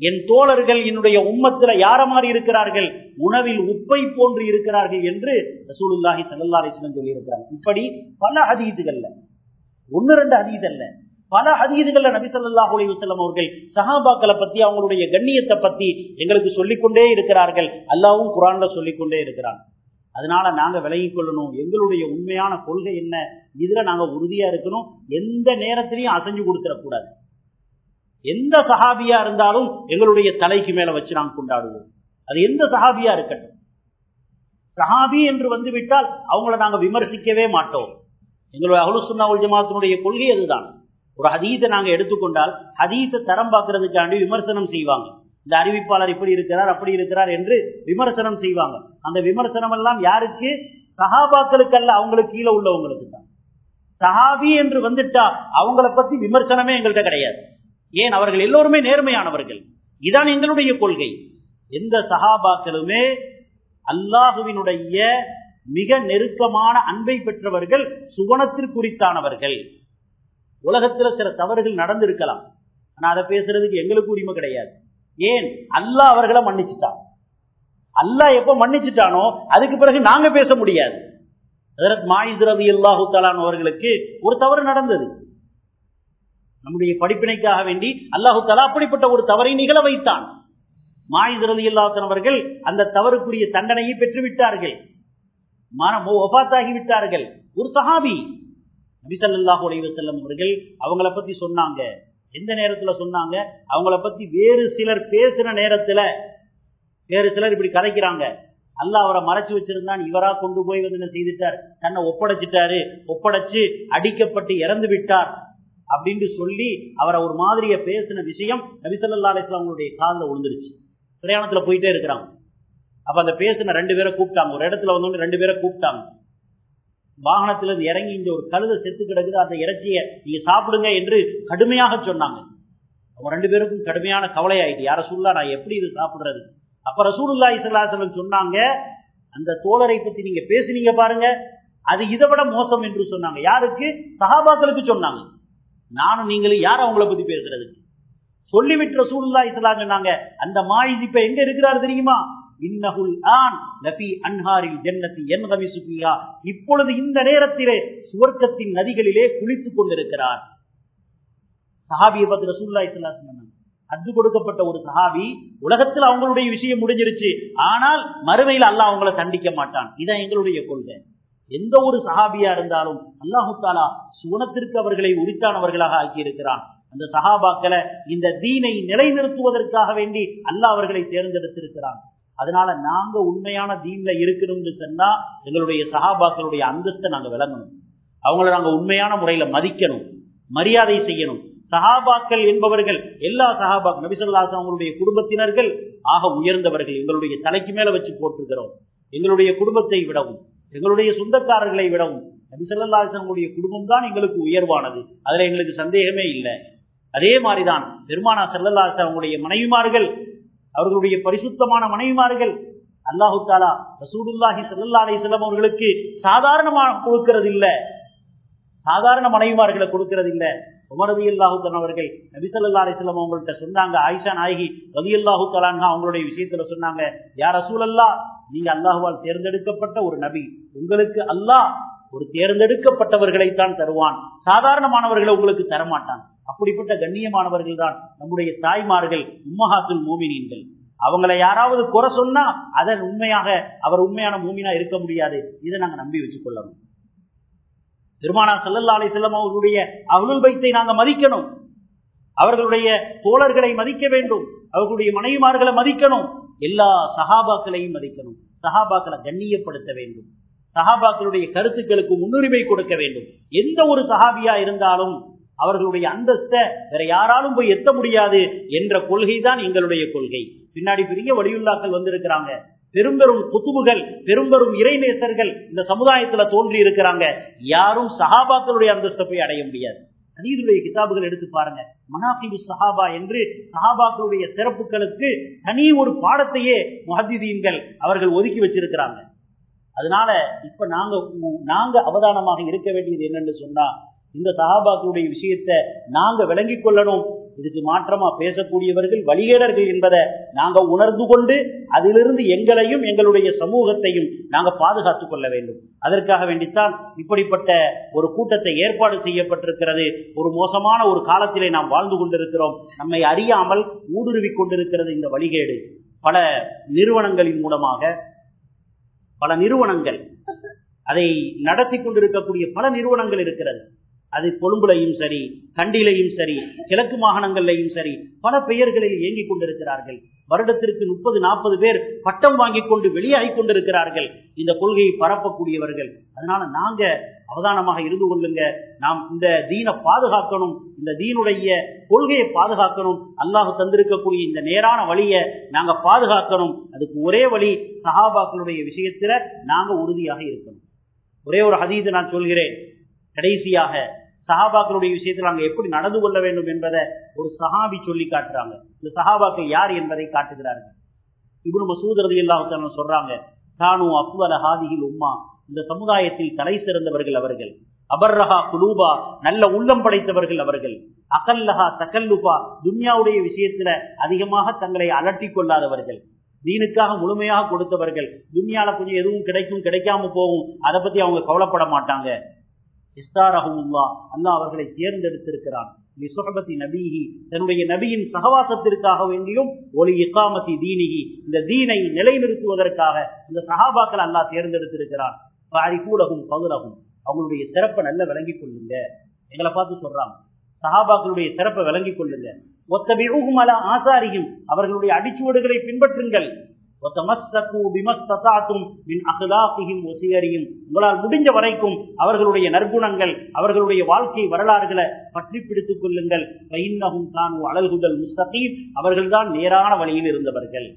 என் தோழர்கள் என்னுடைய உம்மத்துல யார மாதிரி இருக்கிறார்கள்? உணவில் உப்பை போன்று இருக்கிறார்கள் என்று ரசூலுல்லாஹி சல்லா அலிஸ்லம் சொல்லி இப்படி பல அதீதுகள்ல ஒன்னு ரெண்டு அதீதல்ல பல ஹதீதுகள்ல நபி சொல்லாஹ் அலி வசலம் அவர்கள் சஹாபாக்களை பத்தி அவங்களுடைய கண்ணியத்தை பத்தி எங்களுக்கு சொல்லிக்கொண்டே இருக்கிறார்கள். அல்லாவும் குரான்ல சொல்லிக்கொண்டே இருக்கிறாங்க அதனால நாங்க விலகிக் கொள்ளணும். எங்களுடைய உண்மையான கொள்கை என்ன? இதுல நாங்க உறுதியா இருக்கணும். எந்த நேரத்திலையும் அசைஞ்சு கொடுத்துடக்கூடாது. எந்த சஹாபியா இருந்தாலும் எங்களுடைய தலைக்கு மேல வச்சு நாங்கள் கொண்டாடுவோம். அது எந்த சஹாபியா இருக்கட்டும். சஹாபி என்று வந்துவிட்டால் அவங்கள நாங்க விமர்சிக்கவே மாட்டோம். எங்களுடைய அகுலுசுன்னா ஜமாத்தினுடைய கொள்கை அதுதான். ஒரு ஹதீஸை நாங்க எடுத்துக்கொண்டால் ஹதீஸை தரம் பார்க்கறதுக்காண்டி விமர்சனம் செய்வாங்க. இந்த அறிவிப்பாளர் இப்படி இருக்கிறார் அப்படி இருக்கிறார் என்று விமர்சனம் செய்வாங்க. அந்த விமர்சனம் எல்லாம் யாருக்கு? சகாபாக்களுக்கல்ல அவங்களுக்கு கீழே உள்ளவங்களுக்கு தான். சஹாபி என்று வந்துட்டா அவங்கள பத்தி விமர்சனமே எங்கள்கிட்ட கிடையாது. ஏன்? அவர்கள் எல்லோருமே நேர்மையானவர்கள். இதான் எங்களுடைய கொள்கை. எந்த சகாபாக்களுமே அல்லாஹுவினுடைய மிக நெருக்கமான அன்பை பெற்றவர்கள் சுவனத்திற்குறித்தானவர்கள் உலகத்துல சில தவறுகள் நடந்திருக்கலாம். ஆனா அதை பேசுறதுக்கு எங்களுக்கு உரிமை கிடையாது. ஏன்? அல்லாஹ் அவர்களை மன்னிச்சுட்டான். அல்லாஹ் எப்ப மன்னிச்சுட்டானோ அதுக்கு பிறகு நாங்க பேச முடியாது. மாயிஸ்ரதி அல்லாஹு தலான் அவர்களுக்கு ஒரு தவறு நடந்தது. நம்முடைய படிப்பினைக்காக வேண்டி அல்லாஹு தலா அப்படிப்பட்ட ஒரு தவறை நிகழ வைத்தான். மாயிஸ்ரதி அல்லாஹன் அவர்கள் அந்த தவறுக்குரிய தண்டனையை பெற்றுவிட்டார்கள். ஒபாத்தாகி விட்டார்கள். ஒரு சஹாபி நபிசல்லாஹு உடைய செல்லம் அவர்கள் அவங்கள பத்தி சொன்னாங்க. எந்த நேரத்துல சொன்னாங்க? அவங்கள பத்தி வேறு சிலர் பேசுற நேரத்துல வேறு சிலர் இப்படி கதைக்கிறாங்க. அல்ல அவரை மறைச்சு வச்சிருந்தான் இவரா கொண்டு போய் வந்து என்ன செய்துட்டார்? தன்னை ஒப்படைச்சிட்டாரு. ஒப்படைச்சு அடிக்கப்பட்டு இறந்து விட்டார். அப்படின்னு சொல்லி அவரை ஒரு மாதிரிய பேசின விஷயம் நபிசல்லா அலிஸ்லாமுடைய காலில் விழுந்துருச்சு. பிரயாணத்துல போயிட்டே இருக்கிறாங்க. அப்ப அந்த பேசின ரெண்டு பேரை கூப்பிட்டாங்க. ஒரு இடத்துல வந்தோன்னு ரெண்டு பேரை கூப்பிட்டாங்க. வாகனத்திலிருந்து இறங்கி இந்த ஒரு கழுத செத்து கிடக்குது அந்த இறைச்சியை நீங்க சாப்பிடுங்க என்று கடுமையாக சொன்னாங்க. அவங்க ரெண்டு பேருக்கும் கடுமையான கவலை ஆயிட்டு யார சொல்லா நான் எப்படி இது சாப்பிடுறது? அப்ப ரசூலுல்லா இஸ்லாசலம் சொன்னாங்க அந்த தோழரை பத்தி நீங்க பேசுனீங்க பாருங்க அது இதை விட மோசம் என்று சொன்னாங்க. யாருக்கு? சகாபாக்களுக்கு சொன்னாங்க. நானும் நீங்களும் யார் அவங்கள பத்தி பேசுறதுக்கு சொல்லிவிட்டு ரசூலுல்லா இஸ்லாம் சொன்னாங்க அந்த மாயிஸ் இப்ப எங்க இருக்கிறாரு தெரியுமா? இன்னகுல் ஆன் நபி அன்ஹாரில் என் என்கமி சுபியா இப்பொழுது இந்த நேரத்திலே சுவர்க்கத்தின் நதிகளிலே குளித்துக் கொண்டிருக்கிறார். சஹாபியை பத்தி ரசூல்லா இஸ்லா சொன்னாங்க அத்து கொடுக்கப்பட்ட ஒரு சஹாபி உலகத்தில் அவங்களுடைய விஷயம் முடிஞ்சிருச்சு. ஆனால் மறுமையில் அல்லாஹ் அவங்கள தண்டிக்க மாட்டான். இதான் எங்களுடைய கொள்கை. எந்த ஒரு சஹாபியா இருந்தாலும் அல்லாஹு தாலா சுவனத்திற்கு அவர்களை உரித்தானவர்களாக ஆக்கியிருக்கிறான். அந்த சஹாபாக்களை இந்த தீனை நிலைநிறுத்துவதற்காக வேண்டி அல்லாஹ் அவர்களை தேர்ந்தெடுத்திருக்கிறான். அதனால நாங்க உண்மையான தீன்ல இருக்கணும்னு சொன்னா எங்களுடைய சஹாபாக்களுடைய அந்தஸ்தை நாங்க விளங்கணும். அவங்கள நாங்க உண்மையான முறையில மதிக்கணும். மரியாதை செய்யணும். சஹாபாக்கள் என்பவர்கள் எல்லா சகாபாக் நபிசல்லாசம் அவங்களுடைய குடும்பத்தினர்கள் ஆக உயர்ந்தவர்கள் எங்களுடைய தலைக்கு மேல வச்சு போட்டிருக்கிறோம் எங்களுடைய குடும்பத்தை விடவும் எங்களுடைய சொந்தக்காரர்களை விடவும் நபிசல்லாசனுடைய குடும்பம் தான் எங்களுக்கு உயர்வானது. அதுல எங்களுக்கு சந்தேகமே இல்லை. அதே மாதிரிதான் பெருமானா செல்லல்லாச அவங்களுடைய மனைவிமார்கள் அவர்களுடைய பரிசுத்தமான மனைவிமார்கள் அல்லாஹு தாலா ரசூடுல்லாஹி சல்லா அலிஸ்லாம் அவர்களுக்கு சாதாரணமாக கொடுக்கிறது இல்லை சாதாரண மனைவிமார்களை கொடுக்கிறது இல்லை உமரதி அல்லாஹுத்தன் அவர்கள் நபிசல்லா அலிஸ்லாம் அவங்கள்ட்ட சொன்னாங்க ஆயிஷா நாயகி ரவி அல்லாஹு தலான்ஹா அவங்களுடைய விஷயத்துல சொன்னாங்க யார் ரசூலல்லா நீங்க அல்லாஹுவால் தேர்ந்தெடுக்கப்பட்ட ஒரு நபி உங்களுக்கு அல்லாஹ் ஒரு தேர்ந்தெடுக்கப்பட்டவர்களைத்தான் தருவான். சாதாரணமானவர்களை உங்களுக்கு தரமாட்டான். அப்படிப்பட்ட கண்ணியமானவர்கள் தான் நம்முடைய தாய்மார்கள் உம்மஹாத்துல் மூமினீன்கள். அவங்களை யாராவது குறை சொன்னா அதன் உண்மையாக அவர் உண்மையான மூமினா இருக்க முடியாது. இதை நாங்க நம்பி வச்சுக் கொள்ளணும் திருமானா சல்லல்லா அலி செல்லம் அவர்களுடைய அருள் வைத்தை நாங்க மதிக்கணும். அவர்களுடைய தோழர்களை மதிக்க வேண்டும். அவர்களுடைய மனைவிமார்களை மதிக்கணும். எல்லா சஹாபாக்களையும் மதிக்கணும். சஹாபாக்களை கண்ணியப்படுத்த வேண்டும். சஹாபாக்களுடைய கருத்துக்களுக்கு முன்னுரிமை கொடுக்க வேண்டும். எந்த ஒரு சஹாபியா இருந்தாலும் அவர்களுடைய அந்தஸ்தை வேற யாராலும் போய் எத்த முடியாது என்ற கொள்கை தான் எங்களுடைய கொள்கை. பின்னாடி பெரிய வடிவுள்ளாக்கள் வந்திருக்கிறாங்க. பெரும்பெரும் குத்துபுகள் பெரும்பெரும் இறைநேசர்கள் இந்த சமுதாயத்துல தோன்றி இருக்கிறாங்க. யாரும் சஹாபாக்களுடைய அந்தஸ்தை போய் அடைய முடியாது. அதீதுடைய கிதாபுகள் எடுத்து பாருங்க. மனாபிபு சஹாபா என்று சஹாபாக்களுடைய சிறப்புகளுக்கு தனி ஒரு பாடத்தையே முஹத்திதீன்கள் அவர்கள் ஒதுக்கி வச்சிருக்கிறாங்க. அதனால இப்ப நாங்க நாங்க அவதானமாக இருக்க வேண்டியது என்னன்னு சொன்னா இந்த சஹாபாக்களுடைய விஷயத்தை நாங்க விளங்கிக் கொள்ளணும். இதுக்கு மாற்றமா பேசக்கூடியவர்கள் வழிகேடர்கள் என்பதை நாங்க உணர்ந்து கொண்டு அதிலிருந்து எங்களையும் எங்களுடைய சமூகத்தையும் நாங்க பாதுகாத்துக் கொள்ள வேண்டும். அதற்காக வேண்டித்தான் இப்படிப்பட்ட ஒரு கூட்டத்தை ஏற்பாடு செய்யப்பட்டிருக்கிறது. ஒரு மோசமான ஒரு காலத்திலே நாம் வாழ்ந்து கொண்டிருக்கிறோம். நம்மை அறியாமல் ஊடுருவி கொண்டிருக்கிறது இந்த வழிகேடு. பல நிறுவனங்களின் மூலமாக பல நிறுவனங்கள் அதை நடத்தி கொண்டிருக்கக்கூடிய பல நிறுவனங்கள் இருக்கிறது. அது கொழும்புலையும் சரி கண்டிலையும் சரி கிழக்கு மாகாணங்கள்லையும் சரி பல பெயர்களில் இயங்கிக் கொண்டிருக்கிறார்கள். வருடத்திற்கு முப்பது நாற்பது பேர் பட்டம் வாங்கி கொண்டு வெளியாகி கொண்டிருக்கிறார்கள். இந்த கொள்கையை பரப்பக்கூடியவர்கள். அதனால நாங்க அவதானமாக இருந்து கொள்ளுங்க. நாம் இந்த தீனை பாதுகாக்கணும். இந்த தீனுடைய கொள்கையை பாதுகாக்கணும். அல்லாஹு தந்திருக்கக்கூடிய இந்த நேரான வழியை நாங்க பாதுகாக்கணும். அதுக்கு ஒரே வழி சஹாபாக்களுடைய விஷயத்துல நாங்க உறுதியாக இருக்கணும். ஒரே ஒரு ஹதீது நான் சொல்கிறேன். கடைசியாக சஹாபாக்களுடைய விஷயத்தில் நாங்கள் எப்படி நடந்து கொள்ள வேண்டும் என்பதை ஒரு சஹாபி சொல்லி காட்டுறாங்க. இந்த சஹாபாக்கள் யார் என்பதை காட்டுகிறார்கள். இவனு சூதரது இல்லாம சொல்றாங்க தானு அப்வல ஹாதியில் உம்மா. இந்த சமுதாயத்தில் தலை சிறந்தவர்கள் அவர்கள். அபர்ரஹா குலூபா நல்ல உள்ளம் படைத்தவர்கள் அவர்கள். அகல்லஹா தக்கல்லுபா துன்யாவுடைய விஷயத்துல அதிகமாக தங்களை அலட்டி கொள்ளாதவர்கள். தீனுக்காக முழுமையாக கொடுத்தவர்கள். துன்யால கொஞ்சம் எதுவும் கிடைக்கும் கிடைக்காம போகும். அதை பத்தி அவங்க கவலைப்பட மாட்டாங்க. இஸ்தாரஹுல்லா அல்லாஹ் அவர்களை தேர்ந்தெடுத்திருக்கிறான். நபிஹி. தன்னுடைய நபியின் சகவாசத்திற்காக வேண்டியும் ஒலி இக்காமத்தி தீனிகி இந்த தீனை நிலைநிறுத்துவதற்காக இந்த சகாபாக்கள் அல்லாஹ் தேர்ந்தெடுத்திருக்கிறான். பாரிகூலகும் பகுலகும் அவங்களுடைய சிறப்பை நல்ல விளங்கிக் கொள்ளுங்க. எங்களை பார்த்து சொல்றாங்க சஹாபாக்களுடைய சிறப்பை விளங்கிக் கொள்ளுங்க. ஒத்த அல ஆசாரியும் அவர்களுடைய அடிச்சுவடுகளை பின்பற்றுங்கள். உங்களால் முடிஞ்ச வரைக்கும் அவர்களுடைய நற்குணங்கள் அவர்களுடைய வாழ்க்கை வரலாறுகளை பற்றி பிடித்துக் கொள்ளுங்கள் அழகுதல் முஸ்தகீம் அவர்கள் தான் நேரான வழியில் இருந்தவர்கள்.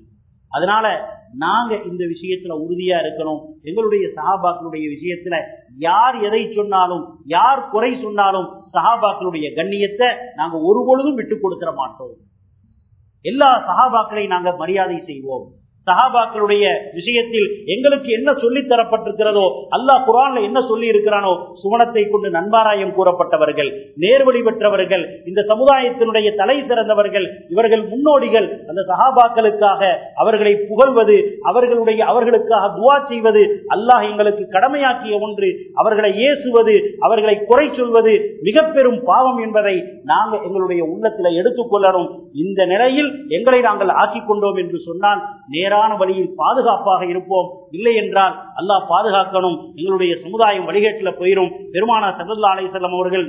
அதனால நாங்க இந்த விஷயத்துல உறுதியா இருக்கணும். எங்களுடைய சஹாபாக்களுடைய விஷயத்துல யார் எதை சொன்னாலும் யார் குறை சொன்னாலும் சஹாபாக்களுடைய கண்ணியத்தை நாங்க ஒரு பொழுதும் விட்டு கொடுத்துட மாட்டோம். எல்லா சஹாபாக்களையும் நாங்க மரியாதை செய்வோம். சஹாபாக்களுடைய விஷயத்தில் எங்களுக்கு என்ன சொல்லி தரப்பட்டிருக்கிறதோ அல்லாஹ் குரான்ல என்ன சொல்லி இருக்கிறானோ சுவனத்தை கொண்டு நன்மாராயம் கூறப்பட்டவர்கள் நேர்வழி பெற்றவர்கள் இந்த சமுதாயத்தினுடைய தலை சிறந்தவர்கள் இவர்கள் முன்னோடிகள் அந்த சஹாபாக்களுக்காக அவர்களை புகழ்வது அவர்களுடைய அவர்களுக்காக துவா செய்வது அல்லாஹ் எங்களுக்கு கடமையாக்கிய ஒன்று அவர்களை ஏசுவது அவர்களை குறை சொல்வது மிக பெரும் பாவம் என்பதை நாங்கள் எங்களுடைய உள்ளத்தில் எடுத்துக்கொள்ளணும் இந்த நிலையில் எங்களை நாங்கள் ஆக்கிக் கொண்டோம் என்று சொன்னால் நேரான வழியில் பாதுகாப்பாக இருப்போம். இல்லை என்றால் அல்லாஹ் பாதுகாக்கணும். எங்களுடைய சமுதாயம் வழிகேட்டில் போயிரும். பெருமானா சபல்லா அலிசல்லம் அவர்கள்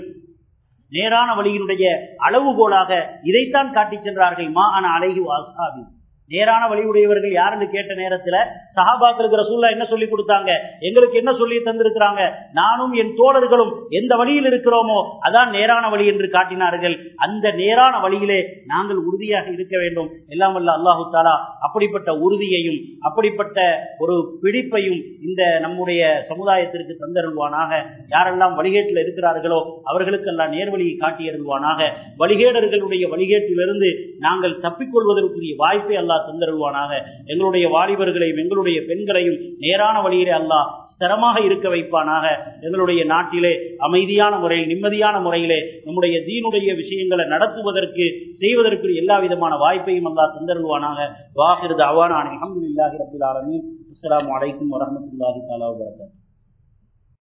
நேரான வழியினுடைய அளவுகோலாக இதைத்தான் காட்டிச் சென்றார்கள். மா அன அழகி வாசாபி நேரான வழி உடையவர்கள் யாருன்னு கேட்ட நேரத்துல சஹாபாக்களுக்கு ரசூல்லா என்ன சொல்லி கொடுத்தாங்க? எங்களுக்கு என்ன சொல்லி தந்திருக்கிறாங்க? நானும் என் தோழர்களும் எந்த வழியில் இருக்கிறோமோ அதான் நேரான வழி என்று காட்டினார்கள். அந்த நேரான வழியிலே நாங்கள் உறுதியாக இருக்க வேண்டும். எல்லாம் வல்ல அல்லாஹு தாலா அப்படிப்பட்ட உறுதியையும் அப்படிப்பட்ட ஒரு பிடிப்பையும் இந்த நம்முடைய சமுதாயத்திற்கு தந்தருள்வானாக. யாரெல்லாம் வழிகேட்டில் இருக்கிறார்களோ அவர்களுக்கெல்லாம் நேர்வழியை காட்டியருள்வானாக. வழிகேடர்களுடைய வழிகேட்டிலிருந்து நாங்கள் தப்பிக்கொள்வதற்குரிய வாய்ப்பை அல்லா தந்தருள்வானாக. எங்களுடைய வாலிபர்களையும் எங்களுடைய பெண்களையும் நேரான வழியிலே அல்லாஹ் ஸ்திரமாக இருக்க வைப்பானாக. எங்களுடைய நாட்டிலே அமைதியான முறையில் நிம்மதியான முறையிலே நம்முடைய தீனுடைய விஷயங்களை நடத்துவதற்கு செய்வதற்கு எல்லா விதமான வாய்ப்பையும் அல்லாஹ் தந்தருள்வானாக. வாகிருது அவானான் அஹமதுல்லாஹி ரபுல் ஆலமி அஸ்லாம் வலைக்கம் வரமத்துல்லாஹி தாலா வரகாத்து